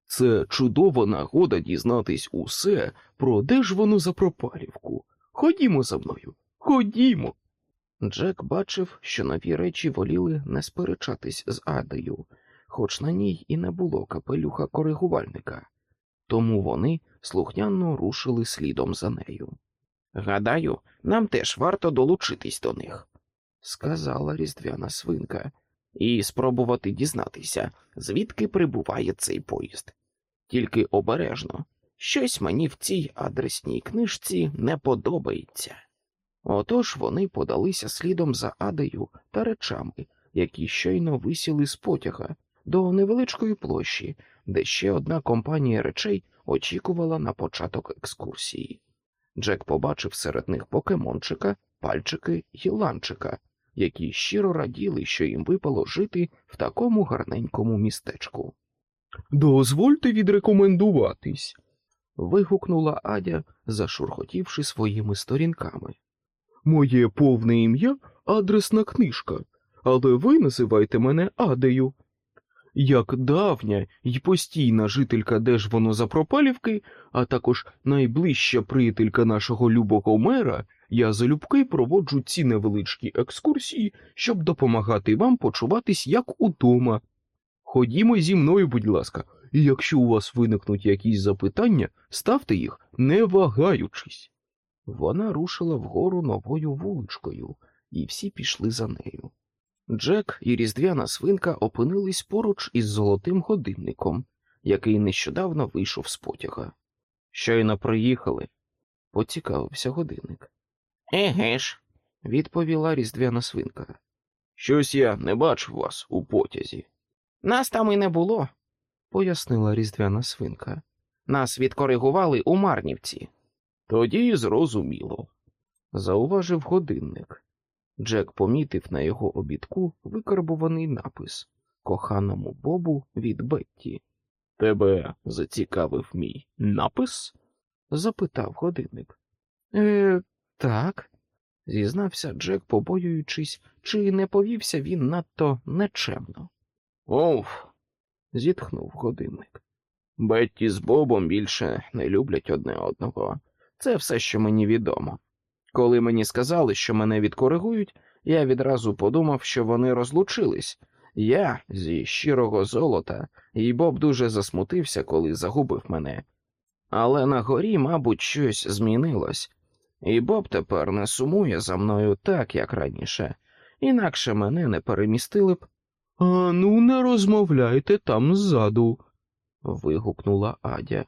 Це чудова нагода дізнатись усе про де ж воно за пропалівку. Ходімо за мною, ходімо. Джек бачив, що нові речі воліли не сперечатись з Адею, хоч на ній і не було капелюха коригувальника, тому вони слухняно рушили слідом за нею. Гадаю, нам теж варто долучитись до них, сказала різдвяна свинка, і спробувати дізнатися, звідки прибуває цей поїзд. Тільки обережно, щось мені в цій адресній книжці не подобається. Отож вони подалися слідом за Адею та речами, які щойно висіли з потяга до невеличкої площі, де ще одна компанія речей очікувала на початок екскурсії. Джек побачив серед них покемончика, пальчики й ланчика, які щиро раділи, що їм випало жити в такому гарненькому містечку. Дозвольте відрекомендуватись. Вигукнула Адя, зашурхотівши своїми сторінками. Моє повне ім'я адресна книжка, але ви називайте мене Адею. Як давня й постійна жителька Держвонозапропалівки, а також найближча приятелька нашого любого мера, я залюбки проводжу ці невеличкі екскурсії, щоб допомагати вам почуватись як удома. Ходімо зі мною, будь ласка, і якщо у вас виникнуть якісь запитання, ставте їх, не вагаючись. Вона рушила вгору новою вуличкою, і всі пішли за нею. Джек і різдвяна свинка опинились поруч із золотим годинником, який нещодавно вийшов з потяга. Щойно приїхали, поцікавився годинник. Еге ж, відповіла різдвяна свинка. Щось я не бачив вас у потязі. Нас там і не було, пояснила різдвяна свинка. Нас відкоригували у Марнівці. Тоді зрозуміло, зауважив годинник. Джек помітив на його обідку викарбуваний напис Коханому Бобу від Бетті. Тебе зацікавив мій напис? запитав годинник. Е, так, зізнався Джек, побоюючись, чи не повівся він надто нечемно. Оф, зітхнув годинник. Бетті з Бобом більше не люблять одне одного. Це все, що мені відомо. Коли мені сказали, що мене відкоригують, я відразу подумав, що вони розлучились. Я зі щирого золота, і Боб дуже засмутився, коли загубив мене. Але на горі, мабуть, щось змінилось, і Боб тепер не сумує за мною так, як раніше, інакше мене не перемістили б. А ну, не розмовляйте там ззаду. вигукнула Адя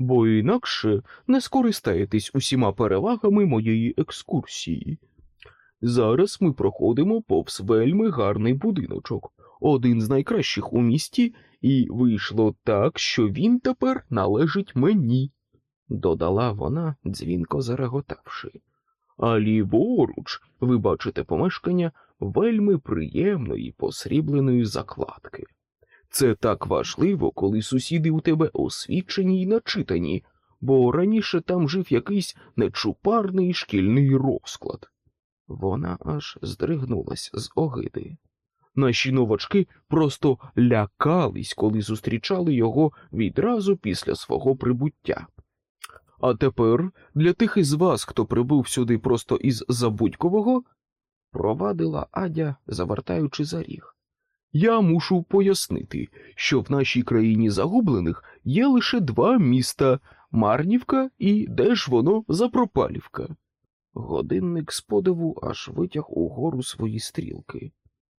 бо інакше не скористаєтесь усіма перевагами моєї екскурсії. Зараз ми проходимо повз вельми гарний будиночок, один з найкращих у місті, і вийшло так, що він тепер належить мені, додала вона, дзвінко зареготавши. А ліворуч ви бачите помешкання вельми приємної посрібленої закладки. Це так важливо, коли сусіди у тебе освічені й начитані, бо раніше там жив якийсь нечупарний шкільний розклад. Вона аж здригнулась з огиди. Наші новачки просто лякались, коли зустрічали його відразу після свого прибуття. А тепер для тих із вас, хто прибув сюди просто із Забудькового, провадила Адя, завертаючи за ріг. Я мушу пояснити, що в нашій країні загублених є лише два міста Марнівка і де ж воно Запропалівка. Годинник з подиву аж витяг угору свої стрілки.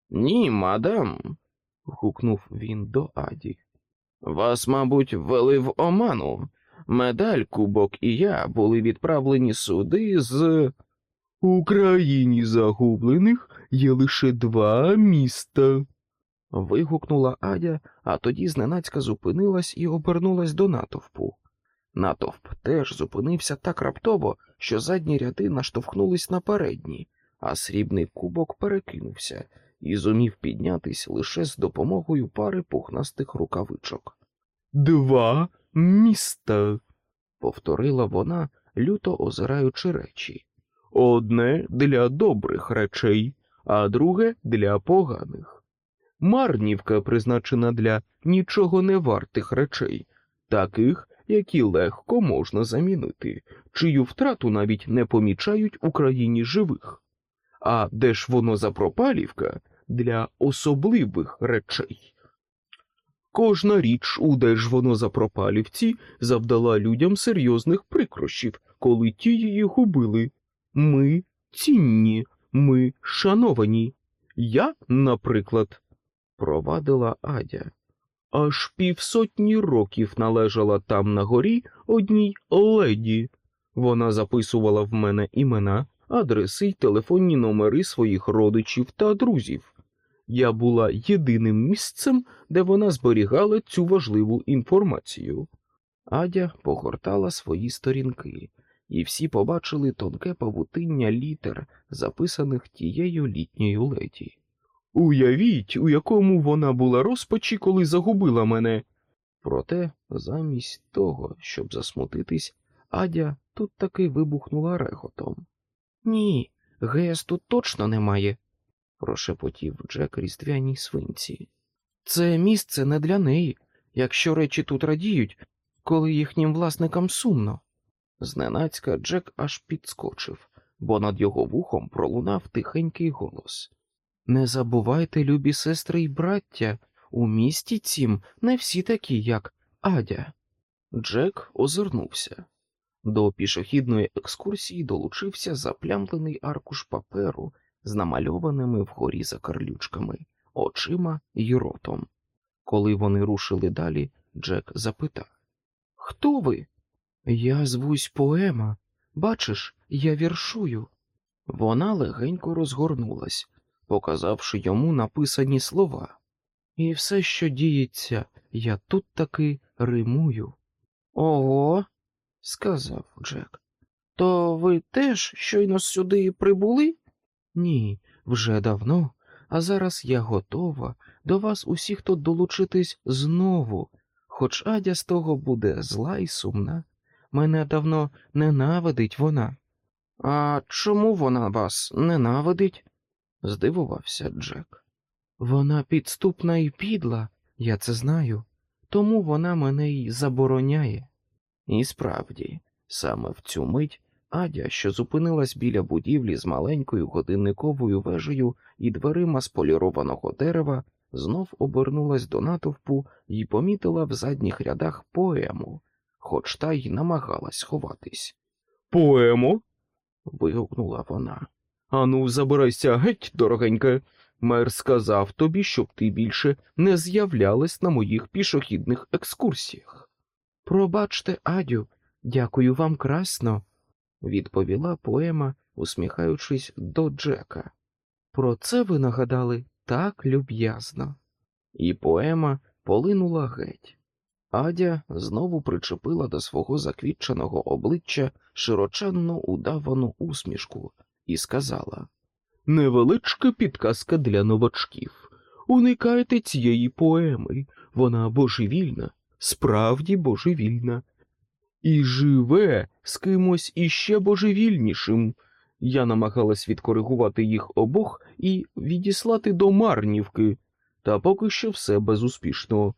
Ні, мадам. гукнув він до Аді. Вас, мабуть, ввели в оману. Медаль, кубок і я були відправлені сюди з. У країні загублених є лише два міста вигукнула Адя, а тоді зненацька зупинилась і обернулась до натовпу. Натовп теж зупинився так раптово, що задні ряди наштовхнулись на передні, а срібний кубок перекинувся і зумів піднятись лише з допомогою пари пухнастих рукавичок. Два міста, Повторила вона, люто озираючи речі. Одне для добрих речей, а друге для поганих. Марнівка призначена для нічого не вартих речей, таких, які легко можна замінити, чию втрату навіть не помічають у країні живих. А де ж воно запропалівка для особливих речей? Кожна річ у де ж воно запропалівці завдала людям серйозних прикрощів, коли ті її губили. Ми цінні, ми шановані. Я, наприклад, провадила Адя. Аж півсотні років належала там на горі одній леді. Вона записувала в мене імена, адреси й телефонні номери своїх родичів та друзів. Я була єдиним місцем, де вона зберігала цю важливу інформацію. Адя погортала свої сторінки, і всі побачили тонке павутиння літер, записаних тією літньою леді. Уявіть, у якому вона була розпачі, коли загубила мене. Проте, замість того, щоб засмутитись, Адя тут таки вибухнула реготом. Ні, Гес тут точно немає, прошепотів Джек різдвяній свинці. Це місце не для неї, якщо речі тут радіють, коли їхнім власникам сумно. Зненацька Джек аж підскочив, бо над його вухом пролунав тихенький голос. Не забувайте, любі сестри й браття, у місті цім не всі такі, як Адя. Джек озирнувся. До пішохідної екскурсії долучився заплямлений аркуш паперу з намальованими вгорі закарлючками, очима й ротом. Коли вони рушили далі, Джек запитав Хто ви? Я звусь поема. Бачиш, я віршую. Вона легенько розгорнулась, показавши йому написані слова. І все, що діється, я тут таки римую. Ого, сказав Джек. То ви теж щойно сюди прибули? Ні, вже давно, а зараз я готова до вас усіх тут долучитись знову, хоч Адя з того буде зла і сумна. Мене давно ненавидить вона. А чому вона вас ненавидить? здивувався Джек. Вона підступна і підла, я це знаю, тому вона мене й забороняє. І справді, саме в цю мить Адя, що зупинилась біля будівлі з маленькою годинниковою вежею і дверима з полірованого дерева, знов обернулась до натовпу і помітила в задніх рядах поему, хоч та й намагалась ховатись. Поему? вигукнула вона. Ану, забирайся геть, дорогенька. Мер сказав тобі, щоб ти більше не з'являлась на моїх пішохідних екскурсіях. Пробачте, Адю, дякую вам красно, відповіла поема, усміхаючись до Джека. Про це ви нагадали так люб'язно. І поема полинула геть. Адя знову причепила до свого заквітченого обличчя широченну удавану усмішку і сказала Невеличка підказка для новачків. Уникайте цієї поеми, вона божевільна, справді божевільна. І живе з кимось іще божевільнішим. Я намагалась відкоригувати їх обох і відіслати до Марнівки, та поки що все безуспішно.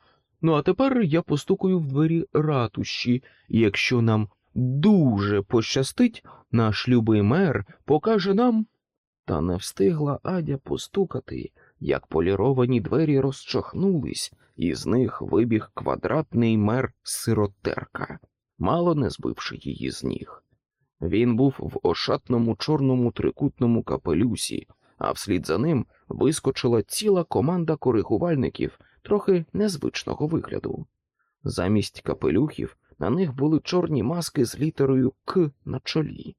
Ну а тепер я постукаю в двері ратуші, і якщо нам дуже пощастить, наш любий мер покаже нам. Та не встигла Адя постукати, як поліровані двері розчахнулись, і з них вибіг квадратний мер сиротерка, мало не збивши її з ніг. Він був в ошатному чорному трикутному капелюсі, а вслід за ним вискочила ціла команда коригувальників трохи незвичного вигляду. Замість капелюхів на них були чорні маски з літерою К на чолі.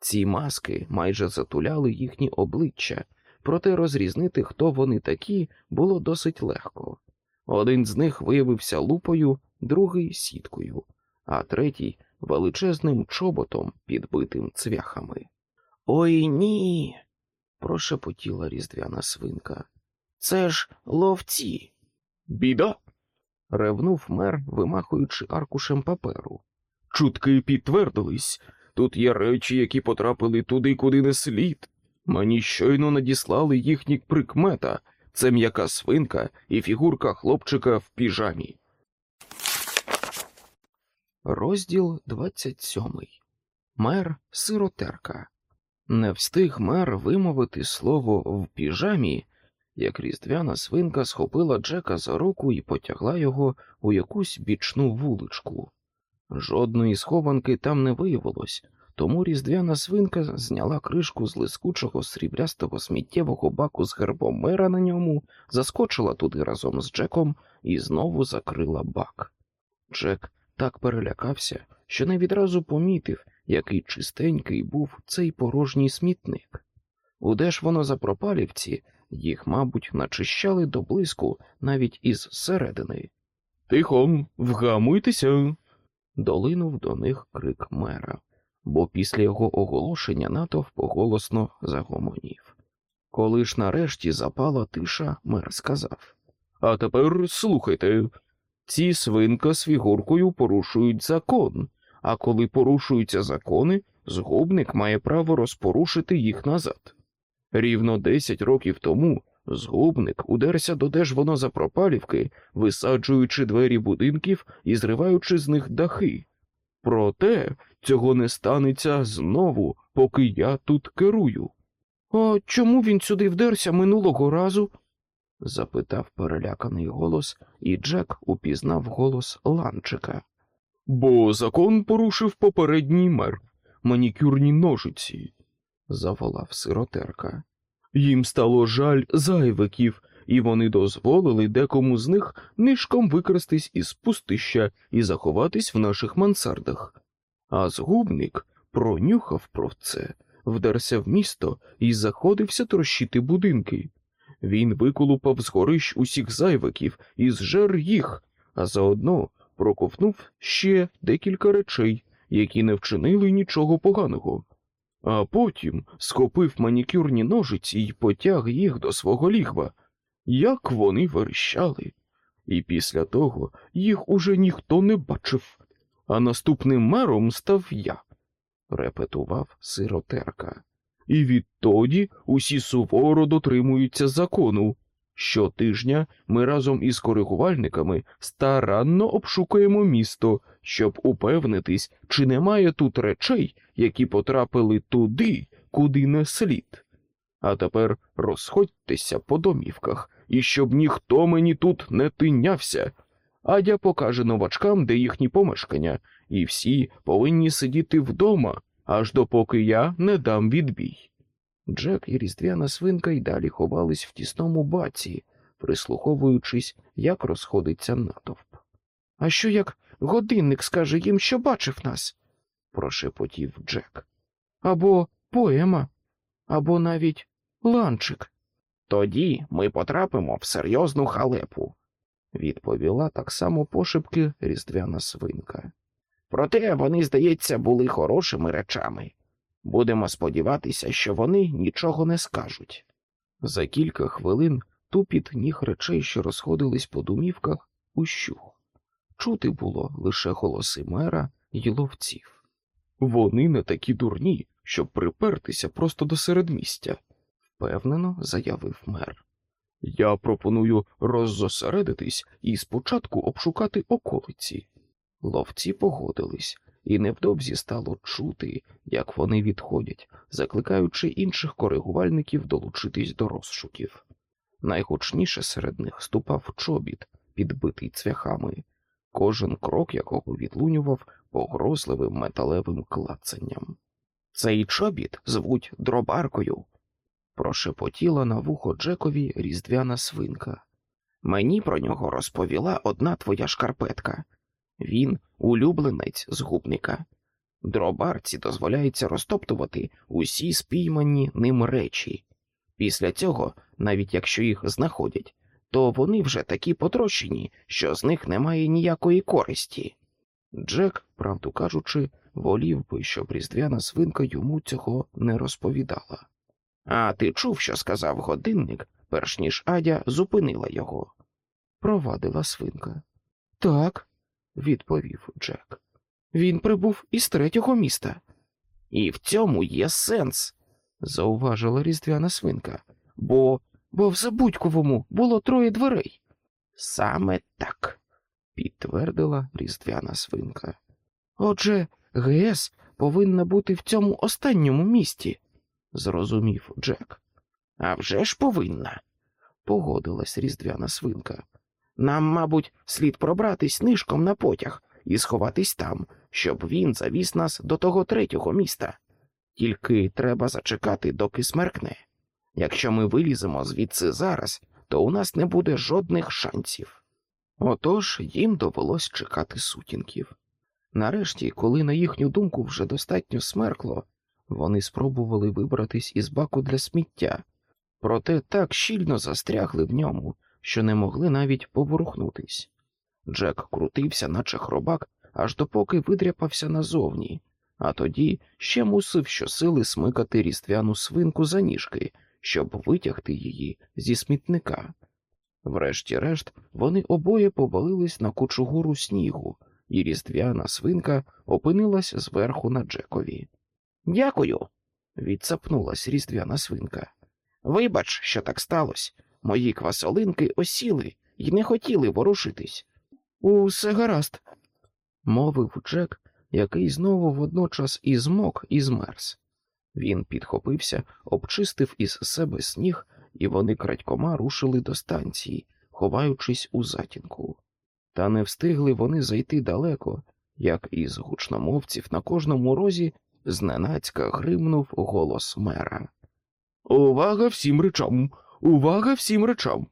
Ці маски майже затуляли їхні обличчя, проте розрізнити, хто вони такі, було досить легко. Один з них виявився лупою, другий сіткою, а третій величезним чоботом, підбитим цвяхами. Ой ні. прошепотіла різдвяна свинка. Це ж ловці. Біда. ревнув мер, вимахуючи аркушем паперу. Чутки підтвердились. Тут є речі, які потрапили туди, куди не слід. Мені щойно надіслали їхні прикмета. Це м'яка свинка і фігурка хлопчика в піжамі. Розділ 27. Мер сиротерка. Не встиг мер вимовити слово в піжамі, як різдвяна свинка схопила Джека за руку і потягла його у якусь бічну вуличку. Жодної схованки там не виявилось, тому різдвяна свинка зняла кришку з лискучого сріблястого сміттєвого баку з гербом мера на ньому, заскочила туди разом з Джеком і знову закрила бак. Джек так перелякався, що не відразу помітив, який чистенький був цей порожній смітник. У де ж воно запропалівці, їх, мабуть, начищали до блиску навіть із середини. Тихо, вгамуйтеся. Долинув до них крик мера, бо після його оголошення натовп голосно загомонів. Коли ж нарешті запала тиша, мер сказав А тепер слухайте. Ці свинка з фігуркою порушують закон, а коли порушуються закони, згубник має право розпорушити їх назад. Рівно десять років тому згубник удерся до Держвонозапропалівки, висаджуючи двері будинків і зриваючи з них дахи. Проте цього не станеться знову, поки я тут керую. А чому він сюди вдерся минулого разу? запитав переляканий голос, і Джек упізнав голос ланчика. Бо закон порушив попередній мер, манікюрні ножиці, заволав сиротерка. Їм стало жаль зайвиків, і вони дозволили декому з них нишком викрастись із пустища і заховатись в наших мансардах. А згубник пронюхав про це, вдерся в місто і заходився трощити будинки. Він виколупав з горищ усіх зайвиків і зжер їх, а заодно проковтнув ще декілька речей, які не вчинили нічого поганого. А потім схопив манікюрні ножиці і потяг їх до свого лігва. Як вони верещали. І після того їх уже ніхто не бачив, а наступним мером став я, репетував сиротерка. І відтоді усі суворо дотримуються закону. Щотижня ми разом із коригувальниками старанно обшукуємо місто, щоб упевнитись, чи немає тут речей, які потрапили туди, куди не слід. А тепер розходьтеся по домівках, і щоб ніхто мені тут не тинявся. Адя покаже новачкам, де їхні помешкання, і всі повинні сидіти вдома, аж допоки я не дам відбій. Джек і різдвяна свинка й далі ховались в тісному баці, прислуховуючись, як розходиться натовп. А що як годинник скаже їм, що бачив нас? прошепотів Джек. Або поема, або навіть ланчик. Тоді ми потрапимо в серйозну халепу, відповіла так само пошепки різдвяна свинка. Проте вони, здається, були хорошими речами. Будемо сподіватися, що вони нічого не скажуть. За кілька хвилин тупіт ніг речей, що розходились по домівках, ущух. Чути було лише голоси мера й ловців. Вони не такі дурні, щоб припертися просто до середмістя, впевнено заявив мер. Я пропоную роззосередитись і спочатку обшукати околиці. Ловці погодились, і невдовзі стало чути, як вони відходять, закликаючи інших коригувальників долучитись до розшуків. Найгучніше серед них ступав чобіт, підбитий цвяхами, кожен крок якого відлунював погрозливим металевим клацанням. Цей чобіт звуть дробаркою, прошепотіла на вухо Джекові різдвяна свинка. Мені про нього розповіла одна твоя шкарпетка. Він улюбленець згубника. Дробарці дозволяється розтоптувати усі спіймані ним речі. Після цього, навіть якщо їх знаходять, то вони вже такі потрощені, що з них немає ніякої користі. Джек, правду кажучи, волів би, щоб різдвяна свинка йому цього не розповідала. А ти чув, що сказав годинник, перш ніж Адя зупинила його? Провадила свинка. Так, відповів Джек. він прибув із третього міста. І в цьому є сенс, зауважила різдвяна свинка, бо Бо в Забудьковому було троє дверей. саме так, підтвердила різдвяна свинка. Отже, ГС повинна бути в цьому останньому місті, зрозумів Джек. «А вже ж повинна, погодилась різдвяна свинка. Нам, мабуть, слід пробратись нишком на потяг і сховатись там, щоб він завіз нас до того третього міста. Тільки треба зачекати, доки смеркне. Якщо ми виліземо звідси зараз, то у нас не буде жодних шансів. Отож їм довелось чекати сутінків. Нарешті, коли на їхню думку вже достатньо смеркло, вони спробували вибратись із баку для сміття, проте так щільно застрягли в ньому, що не могли навіть поворухнутись. Джек крутився, наче хробак, аж допоки видряпався назовні, а тоді ще мусив щосили смикати різдвяну свинку за ніжки, щоб витягти її зі смітника. Врешті-решт, вони обоє повалились на кучугуру снігу, і різдвяна свинка опинилась зверху на Джекові. Дякую. відсапнулась різдвяна свинка. Вибач, що так сталося. Мої квасолинки осіли і не хотіли ворушитись. Усе гаразд. мовив Джек, який знову водночас і змок, і змерз. Він підхопився, обчистив із себе сніг, і вони крадькома рушили до станції, ховаючись у затінку. Та не встигли вони зайти далеко, як із гучномовців на кожному розі зненацька гримнув голос мера. Увага всім речам! Увага всім речам!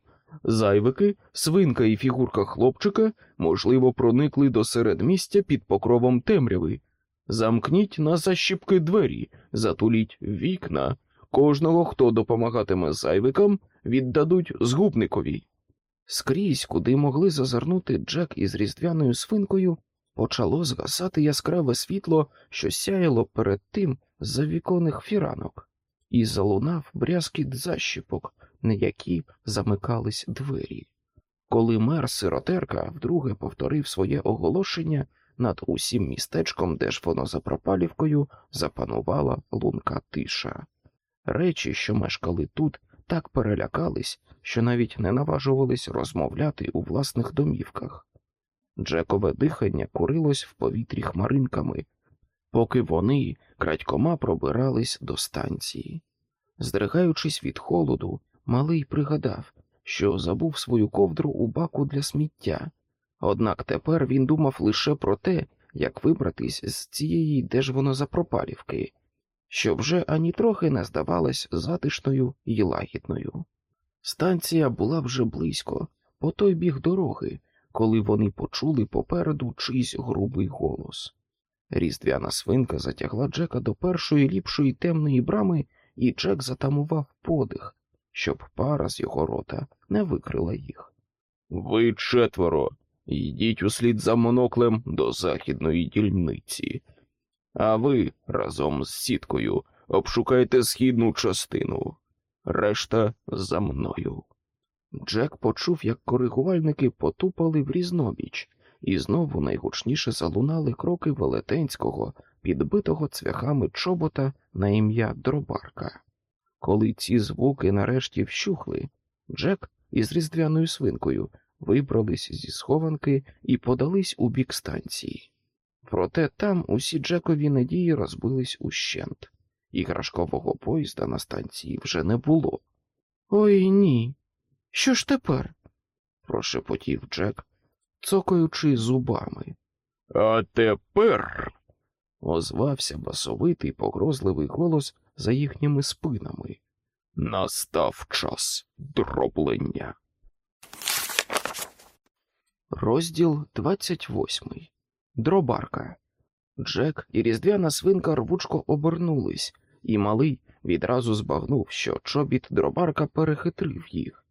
Зайвики, свинка і фігурка хлопчика, можливо, проникли до середмістя під покровом темряви. Замкніть на защіпки двері, затуліть вікна. Кожного, хто допомагатиме зайвикам, віддадуть згубникові. Скрізь, куди могли зазирнути Джек із різдвяною свинкою, почало згасати яскраве світло, що сяяло перед тим з-за віконних фіранок, і залунав брязкіт защіпок, на які замикались двері. Коли мер сиротерка вдруге повторив своє оголошення, над усім містечком, де ж воно за пропалівкою, запанувала лунка тиша. Речі, що мешкали тут, так перелякались, що навіть не наважувались розмовляти у власних домівках. Джекове дихання курилось в повітрі хмаринками, поки вони крадькома пробирались до станції. Здригаючись від холоду, малий пригадав, що забув свою ковдру у баку для сміття, однак тепер він думав лише про те, як вибратись з цієї де ж воно запропалівки, що вже ані трохи не здавалась затишною і лагідною. Станція була вже близько, по той біг дороги, коли вони почули попереду чийсь грубий голос. Різдвяна свинка затягла Джека до першої ліпшої темної брами, і Джек затамував подих, щоб пара з його рота не викрила їх. Ви четверо. Йдіть услід за моноклем до західної дільниці, а ви разом з сіткою обшукайте східну частину, решта за мною. Джек почув, як коригувальники потупали в різнобіч, і знову найгучніше залунали кроки велетенського, підбитого цвяхами чобота на ім'я Дробарка. Коли ці звуки нарешті вщухли, Джек із різдвяною свинкою вибрались зі схованки і подались у бік станції. Проте там усі Джекові надії розбились ущент. Іграшкового поїзда на станції вже не було. Ой ні. Що ж тепер? прошепотів Джек, цокаючи зубами. А тепер. озвався басовитий погрозливий голос за їхніми спинами. Настав час дроблення. Розділ 28. Дробарка. Джек і різдвяна свинка рвучко обернулись, і малий відразу збагнув, що чобіт дробарка перехитрив їх.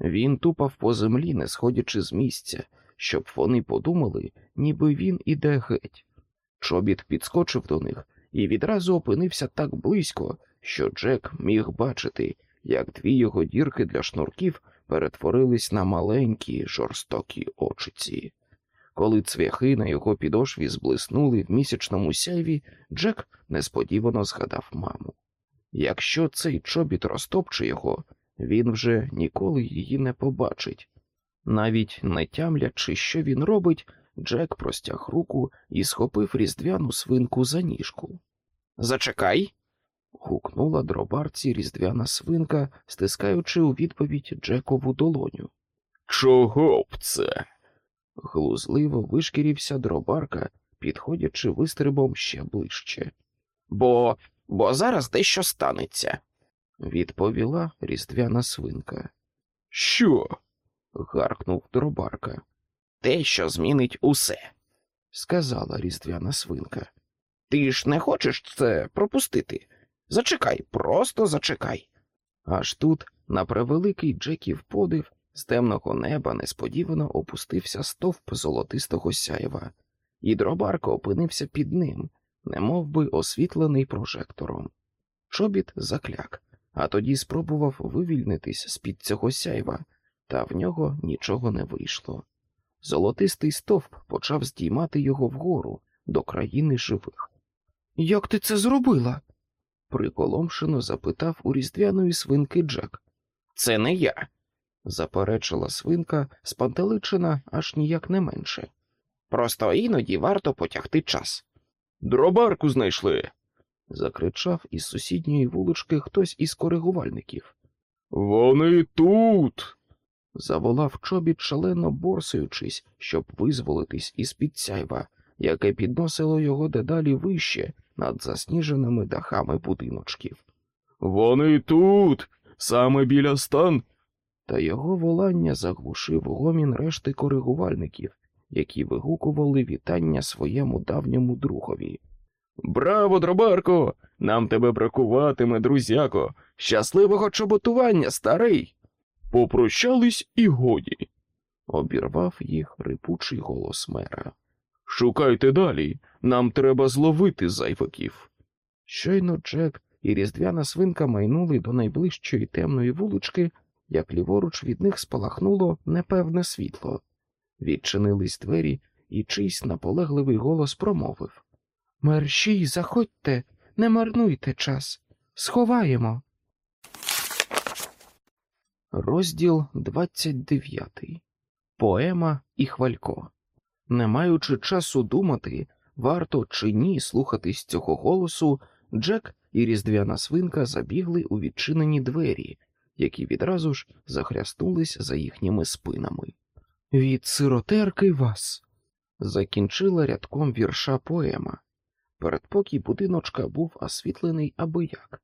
Він тупав по землі, не сходячи з місця, щоб вони подумали, ніби він іде геть. Чобіт підскочив до них і відразу опинився так близько, що Джек міг бачити, як дві його дірки для шнурків перетворились на маленькі жорстокі очиці. Коли цвяхи на його підошві зблиснули в місячному сяйві, Джек несподівано згадав маму. Якщо цей чобіт розтопче його, він вже ніколи її не побачить. Навіть не тямлячи, що він робить, Джек простяг руку і схопив різдвяну свинку за ніжку. Зачекай. гукнула дробарці різдвяна свинка, стискаючи у відповідь Джекову долоню. Чого б це? глузливо вишкірився дробарка, підходячи вистрибом ще ближче. Бо бо зараз дещо станеться, відповіла різдвяна свинка. Що? гаркнув дробарка. Те, що змінить усе, сказала різдвяна свинка. Ти ж не хочеш це пропустити? Зачекай, просто зачекай. Аж тут, на превеликий Джеків подив, з темного неба несподівано опустився стовп золотистого сяєва, і дробарка опинився під ним, немов би освітлений прожектором. Чобіт закляк, а тоді спробував вивільнитись з під цього сяйва, та в нього нічого не вийшло. Золотистий стовп почав здіймати його вгору до країни живих. Як ти це зробила? приколомшено запитав у різдвяної свинки Джек. Це не я, заперечила свинка, спантеличена аж ніяк не менше. Просто іноді варто потягти час. Дробарку знайшли. закричав із сусідньої вулички хтось із коригувальників. Вони тут. Заволав чобіт, шалено борсуючись, щоб визволитись із під сяйва, яке підносило його дедалі вище над засніженими дахами будиночків. Вони тут, саме біля стан. Та його волання заглушив гомін решти коригувальників, які вигукували вітання своєму давньому другові. Браво, дробарко! Нам тебе бракуватиме, друзяко. Щасливого чоботування, старий. Попрощались і годі, обірвав їх рипучий голос мера. Шукайте далі, нам треба зловити зайвиків. Щойно Джек і різдвяна свинка майнули до найближчої темної вулички, як ліворуч від них спалахнуло непевне світло. Відчинились двері, і чийсь наполегливий голос промовив Мерщій, заходьте, не марнуйте час, сховаємо. Розділ 29. Поема і хвалько. Не маючи часу думати, варто чи ні слухатись цього голосу, Джек і різдвяна свинка забігли у відчинені двері, які відразу ж захрястулись за їхніми спинами. Від сиротерки вас. закінчила рядком вірша поема. Передпокій будиночка був освітлений аби як.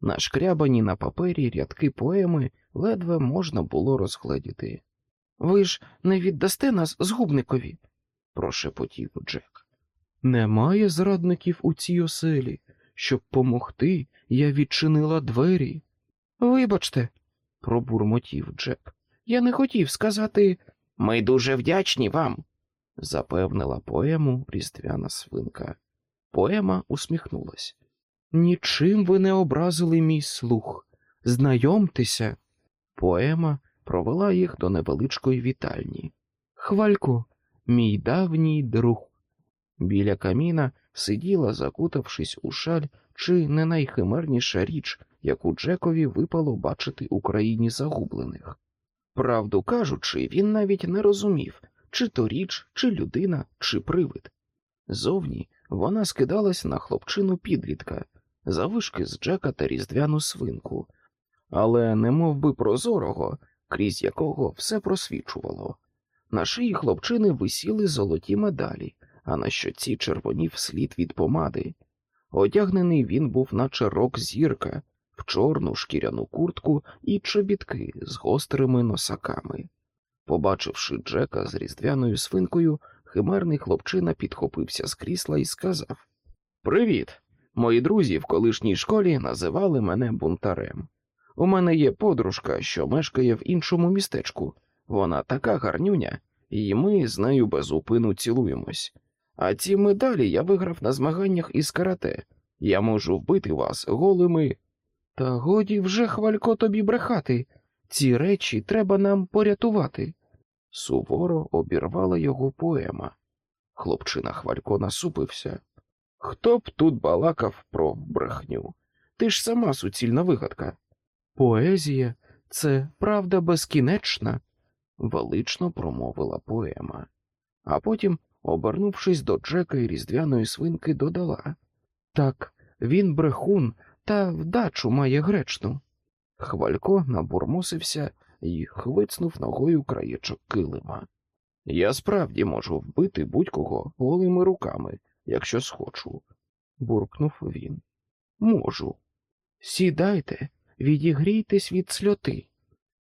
Нашкрябані на папері рядки поеми ледве можна було розгледіти. Ви ж не віддасте нас згубникові, прошепотів Джек. Немає зрадників у цій оселі. Щоб помогти, я відчинила двері. Вибачте, пробурмотів Джек. Я не хотів сказати. Ми дуже вдячні вам, запевнила поему різдвяна свинка. Поема усміхнулась. Нічим ви не образили мій слух. Знайомтеся. Поема провела їх до невеличкої вітальні. Хвалько, мій давній друг. Біля каміна сиділа, закутавшись у шаль, чи не найхимерніша річ, яку Джекові випало бачити у країні загублених. Правду кажучи, він навіть не розумів, чи то річ, чи людина, чи привид. Зовні вона скидалась на хлопчину підлітка, завишки з Джека та різдвяну свинку, але не мов би прозорого, крізь якого все просвічувало. На шиї хлопчини висіли золоті медалі, а на щоці червонів слід від помади. Одягнений він був, наче рок зірка, в чорну шкіряну куртку і чобітки з гострими носаками. Побачивши Джека з різдвяною свинкою, химерний хлопчина підхопився з крісла і сказав Привіт! Мої друзі в колишній школі називали мене бунтарем. У мене є подружка, що мешкає в іншому містечку. Вона така гарнюня, і ми з нею безупину цілуємось. А ці медалі я виграв на змаганнях із карате. Я можу вбити вас голими. Та годі вже хвалько тобі брехати. Ці речі треба нам порятувати. Суворо обірвала його поема. Хлопчина хвалько насупився. Хто б тут балакав про брехню? Ти ж сама суцільна вигадка. Поезія це правда безкінечна, велично промовила поема, а потім, обернувшись до Джека і різдвяної свинки, додала так, він брехун та вдачу має гречну. Хвалько набурмосився і хвицнув ногою краєчок килима. Я справді можу вбити будь-кого голими руками, якщо схочу, буркнув він. Можу. Сідайте, відігрійтесь від сльоти,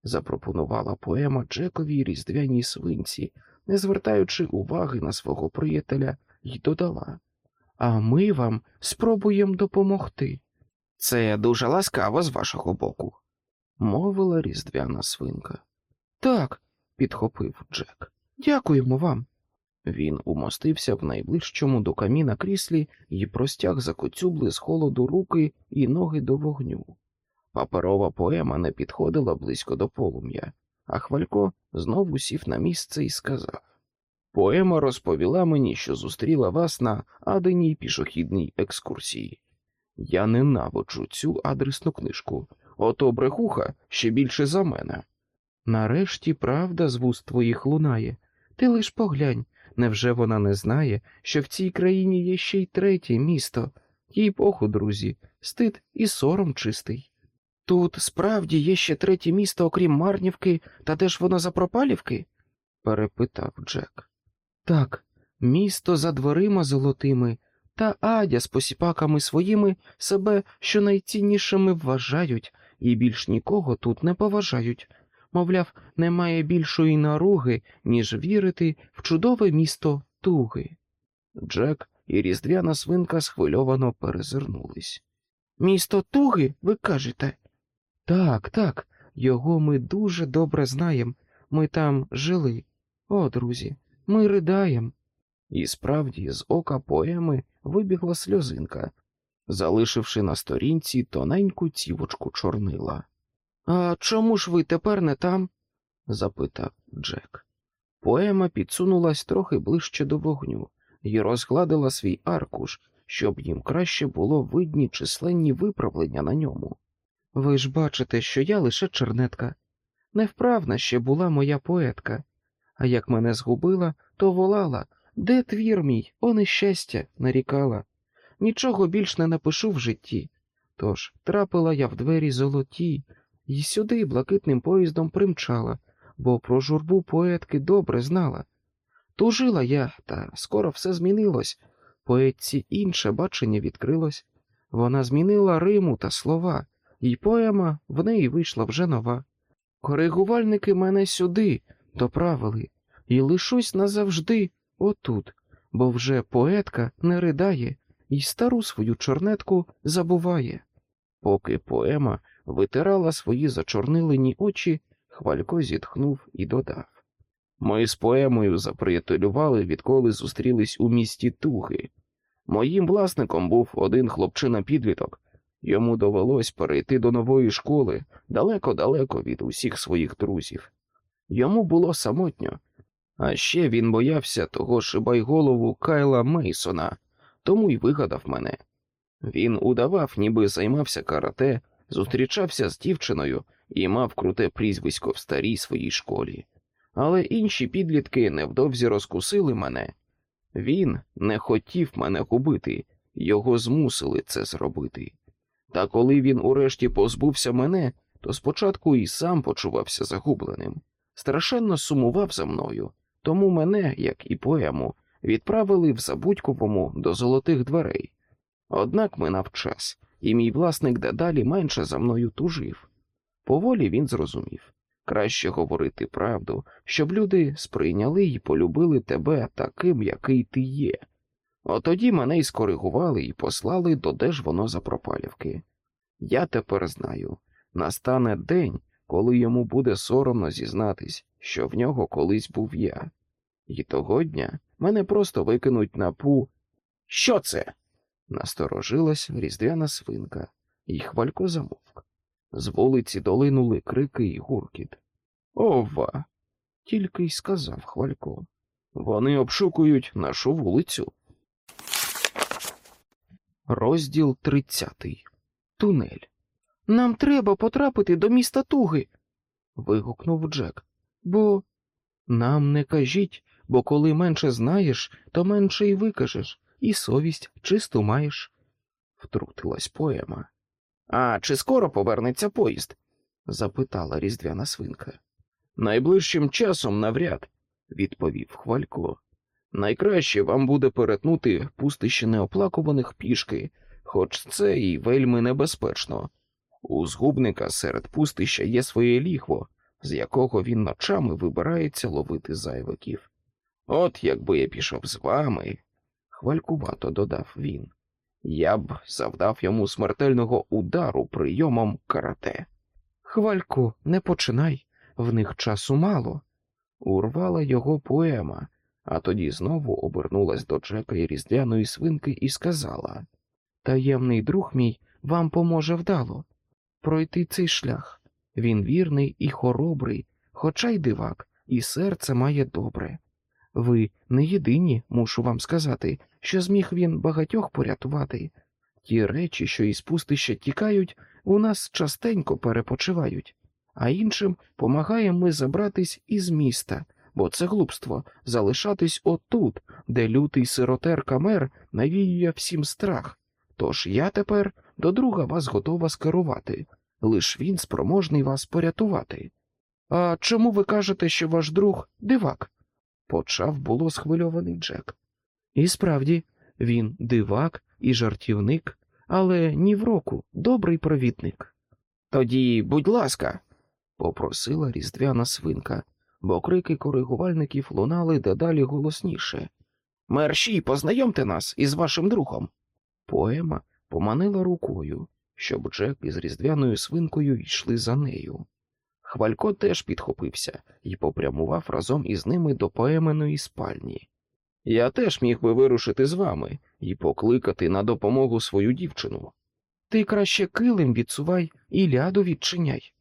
запропонувала поема Джековій різдвяній свинці, не звертаючи уваги на свого приятеля, й додала. А ми вам спробуємо допомогти. Це дуже ласкаво з вашого боку, мовила різдвяна свинка. Так, підхопив Джек. Дякуємо вам. Він умостився в найближчому до каміна кріслі і простяг закоцюбли з холоду руки і ноги до вогню. Паперова поема не підходила близько до полум'я, а Хвалько знову сів на місце і сказав Поема розповіла мені, що зустріла вас на аденій пішохідній екскурсії. Я ненавиджу цю адресну книжку, ото брехуха ще більше за мене. Нарешті правда з вуст твоїх лунає. Ти лиш поглянь, невже вона не знає, що в цій країні є ще й третє місто, їй поху, друзі, стид і сором чистий. Тут справді є ще третє місто, окрім Марнівки, та де ж воно за пропалівки? перепитав Джек. Так, місто за дверима золотими, та Адя з посіпаками своїми себе що найціннішими вважають і більш нікого тут не поважають. Мовляв, немає більшої наруги, ніж вірити в чудове місто туги. Джек і різдвяна свинка схвильовано перезирнулись. Місто туги, ви кажете? Так, так, його ми дуже добре знаємо. Ми там жили. О, друзі, ми ридаємо. І справді з ока поеми вибігла сльозинка, залишивши на сторінці тоненьку цівочку чорнила. А чому ж ви тепер не там? запитав Джек. Поема підсунулась трохи ближче до вогню і розгладила свій аркуш, щоб їм краще було видні численні виправлення на ньому. Ви ж бачите, що я лише чернетка. Невправна ще була моя поетка, а як мене згубила, то волала де твір мій, о нещастя, нарікала. Нічого більш не напишу в житті. Тож трапила я в двері золоті, і сюди блакитним поїздом примчала, бо про журбу поетки добре знала. Тужила я, та скоро все змінилось. Поетці інше бачення відкрилось. Вона змінила Риму та слова, і поема в неї вийшла вже нова. Коригувальники мене сюди доправили, і лишусь назавжди отут, бо вже поетка не ридає і стару свою чорнетку забуває. Поки поема витирала свої зачорнилені очі, хвалько зітхнув і додав Ми з поемою заприятелювали, відколи зустрілись у місті Туги. Моїм власником був один хлопчина підліток. Йому довелось перейти до нової школи далеко-далеко від усіх своїх друзів. Йому було самотньо, а ще він боявся того шибайголову Кайла Мейсона, тому й вигадав мене. Він удавав, ніби займався карате, зустрічався з дівчиною і мав круте прізвисько в старій своїй школі. Але інші підлітки невдовзі розкусили мене. Він не хотів мене губити, його змусили це зробити. Та коли він урешті позбувся мене, то спочатку і сам почувався загубленим, страшенно сумував за мною, тому мене, як і поему, відправили в Забудьковому до золотих дверей. Однак минав час, і мій власник дедалі менше за мною тужив. Поволі він зрозумів краще говорити правду, щоб люди сприйняли і полюбили тебе таким, який ти є. Отоді мене й скоригували і послали до де ж воно запропалівки. Я тепер знаю настане день, коли йому буде соромно зізнатись, що в нього колись був я. І того дня мене просто викинуть на пу. Що це? Насторожилась різдвяна свинка, і хвалько замовк. З вулиці долинули крики і гуркіт. Ова! Тільки й сказав Хвалько. Вони обшукують нашу вулицю. Розділ тридцятий. Тунель. Нам треба потрапити до міста Туги. вигукнув Джек. Бо нам не кажіть, бо коли менше знаєш, то менше й викажеш, і совість чисту маєш. Втрутилась поема. А чи скоро повернеться поїзд? запитала різдвяна свинка. Найближчим часом навряд, відповів Хвалько. Найкраще вам буде перетнути пустище неоплакуваних пішки, хоч це і вельми небезпечно. У згубника серед пустища є своє ліхво, з якого він ночами вибирається ловити зайвиків. От якби я пішов з вами, хвалькувато додав він, я б завдав йому смертельного удару прийомом карате. Хвальку, не починай, в них часу мало. Урвала його поема, а тоді знову обернулась до Джека і різдвяної свинки і сказала Таємний друг мій вам поможе вдало пройти цей шлях. Він вірний і хоробрий, хоча й дивак, і серце має добре. Ви не єдині, мушу вам сказати, що зміг він багатьох порятувати. Ті речі, що із пустища тікають, у нас частенько перепочивають, а іншим помагаємо ми забратись із міста, бо це глупство залишатись отут, де лютий сиротер камер навіює всім страх. Тож я тепер до друга вас готова скерувати, лиш він спроможний вас порятувати. А чому ви кажете, що ваш друг дивак? почав було схвильований Джек. І справді, він дивак і жартівник, але ні в року добрий провідник. Тоді, будь ласка, попросила різдвяна свинка, бо крики коригувальників лунали дедалі голосніше. Мерші, познайомте нас із вашим другом. Поема поманила рукою, щоб Джек із різдвяною свинкою йшли за нею. Хвалько теж підхопився і попрямував разом із ними до поеменої спальні. Я теж міг би вирушити з вами і покликати на допомогу свою дівчину. Ти краще килим відсувай і ляду відчиняй,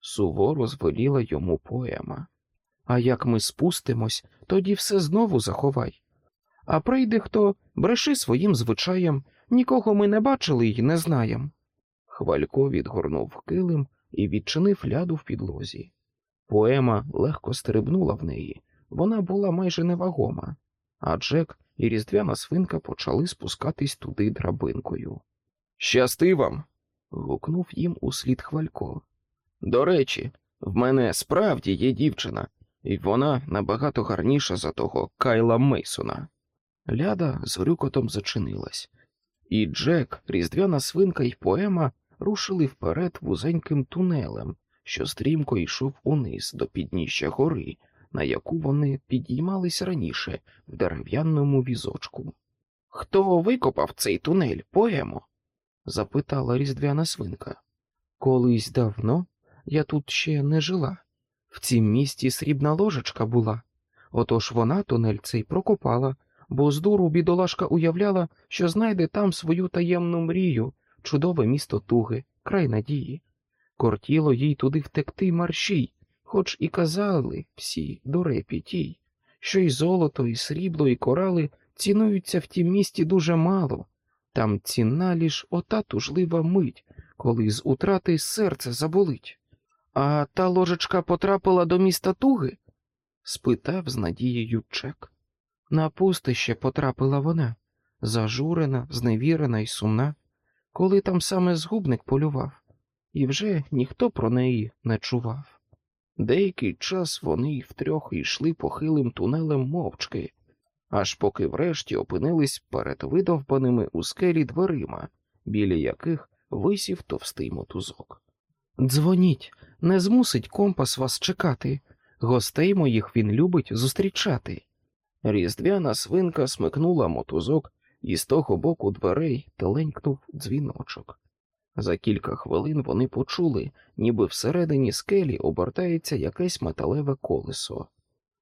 суворо звеліла йому поема. А як ми спустимось, тоді все знову заховай. А прийде хто, бреши своїм звичаєм, нікого ми не бачили й не знаєм. Хвалько відгорнув килим і відчинив ляду в підлозі. Поема легко стрибнула в неї, вона була майже невагома, а Джек і різдвяна свинка почали спускатись туди драбинкою. Щасти вам. гукнув їм услід хвалько. До речі, в мене справді є дівчина, і вона набагато гарніша за того Кайла Мейсона. Ляда з грюкотом зачинилась, і Джек, різдвяна свинка й поема рушили вперед вузеньким тунелем, що стрімко йшов униз до підніжжя гори, на яку вони підіймались раніше в дерев'яному візочку. Хто викопав цей тунель, поемо? запитала різдвяна свинка. Колись давно я тут ще не жила. В цім місті срібна ложечка була. Отож вона тунель цей прокопала, бо з дуру бідолашка уявляла, що знайде там свою таємну мрію, чудове місто туги, край надії. Кортіло їй туди втекти маршій, хоч і казали всі дурепі тій, що й золото, і срібло, і корали цінуються в тім місті дуже мало. Там цінна лиш ота тужлива мить, коли з утрати серце заболить. А та ложечка потрапила до міста туги? спитав з надією Чек. На пустище потрапила вона, зажурена, зневірена й сумна, коли там саме згубник полював, і вже ніхто про неї не чував. Деякий час вони втрьох йшли похилим тунелем мовчки, аж поки врешті опинились перед видовбаними у скелі дверима, біля яких висів товстий мотузок. Дзвоніть, не змусить компас вас чекати, гостей моїх він любить зустрічати. Різдвяна свинка смикнула мотузок, і з того боку дверей теленькнув дзвіночок. За кілька хвилин вони почули, ніби всередині скелі обертається якесь металеве колесо.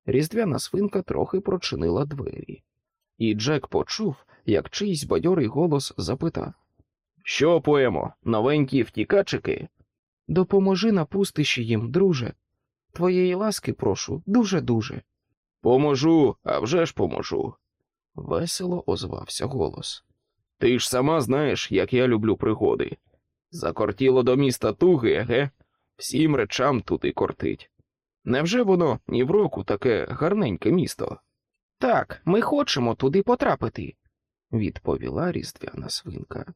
Різдвяна свинка трохи прочинила двері, і Джек почув, як чийсь бадьорий голос запитав Що поємо, новенькі втікачики? Допоможи на пустищі їм, друже. Твоєї ласки прошу, дуже-дуже. Поможу, а вже ж поможу. Весело озвався голос. Ти ж сама знаєш, як я люблю пригоди. Закортіло до міста туги, еге? Всім речам тут і кортить. Невже воно ні в року таке гарненьке місто? Так, ми хочемо туди потрапити, відповіла різдвяна свинка.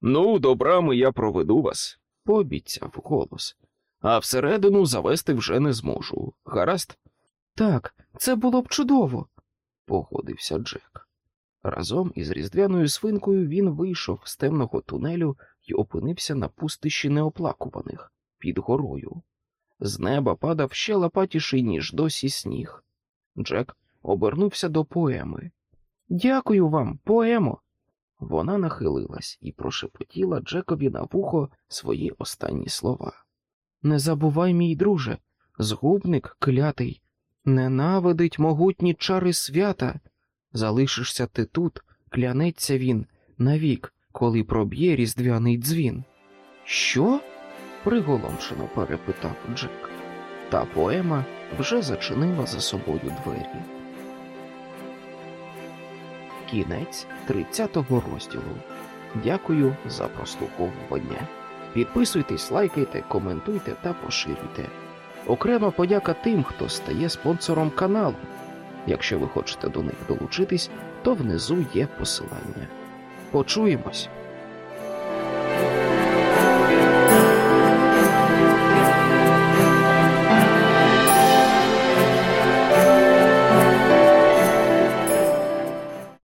Ну, до брами я проведу вас, пообіцяв голос, а всередину завести вже не зможу. Гаразд? Так, це було б чудово, погодився Джек. Разом із різдвяною свинкою він вийшов з темного тунелю і опинився на пустищі неоплакуваних під горою. З неба падав ще лопатіший, ніж досі сніг. Джек обернувся до поеми. Дякую вам, поемо. Вона нахилилась і прошепотіла Джекові на вухо свої останні слова. Не забувай, мій друже, згубник клятий, ненавидить могутні чари свята. Залишишся ти тут, клянеться він, навік, коли проб'є різдвяний дзвін. Що? приголомшено перепитав Джек. Та поема вже зачинила за собою двері. Кінець 30-го розділу. Дякую за прослуховування. Підписуйтесь, лайкайте, коментуйте та поширюйте. Окрема подяка тим, хто стає спонсором каналу. Якщо ви хочете до них долучитись, то внизу є посилання. Почуємось!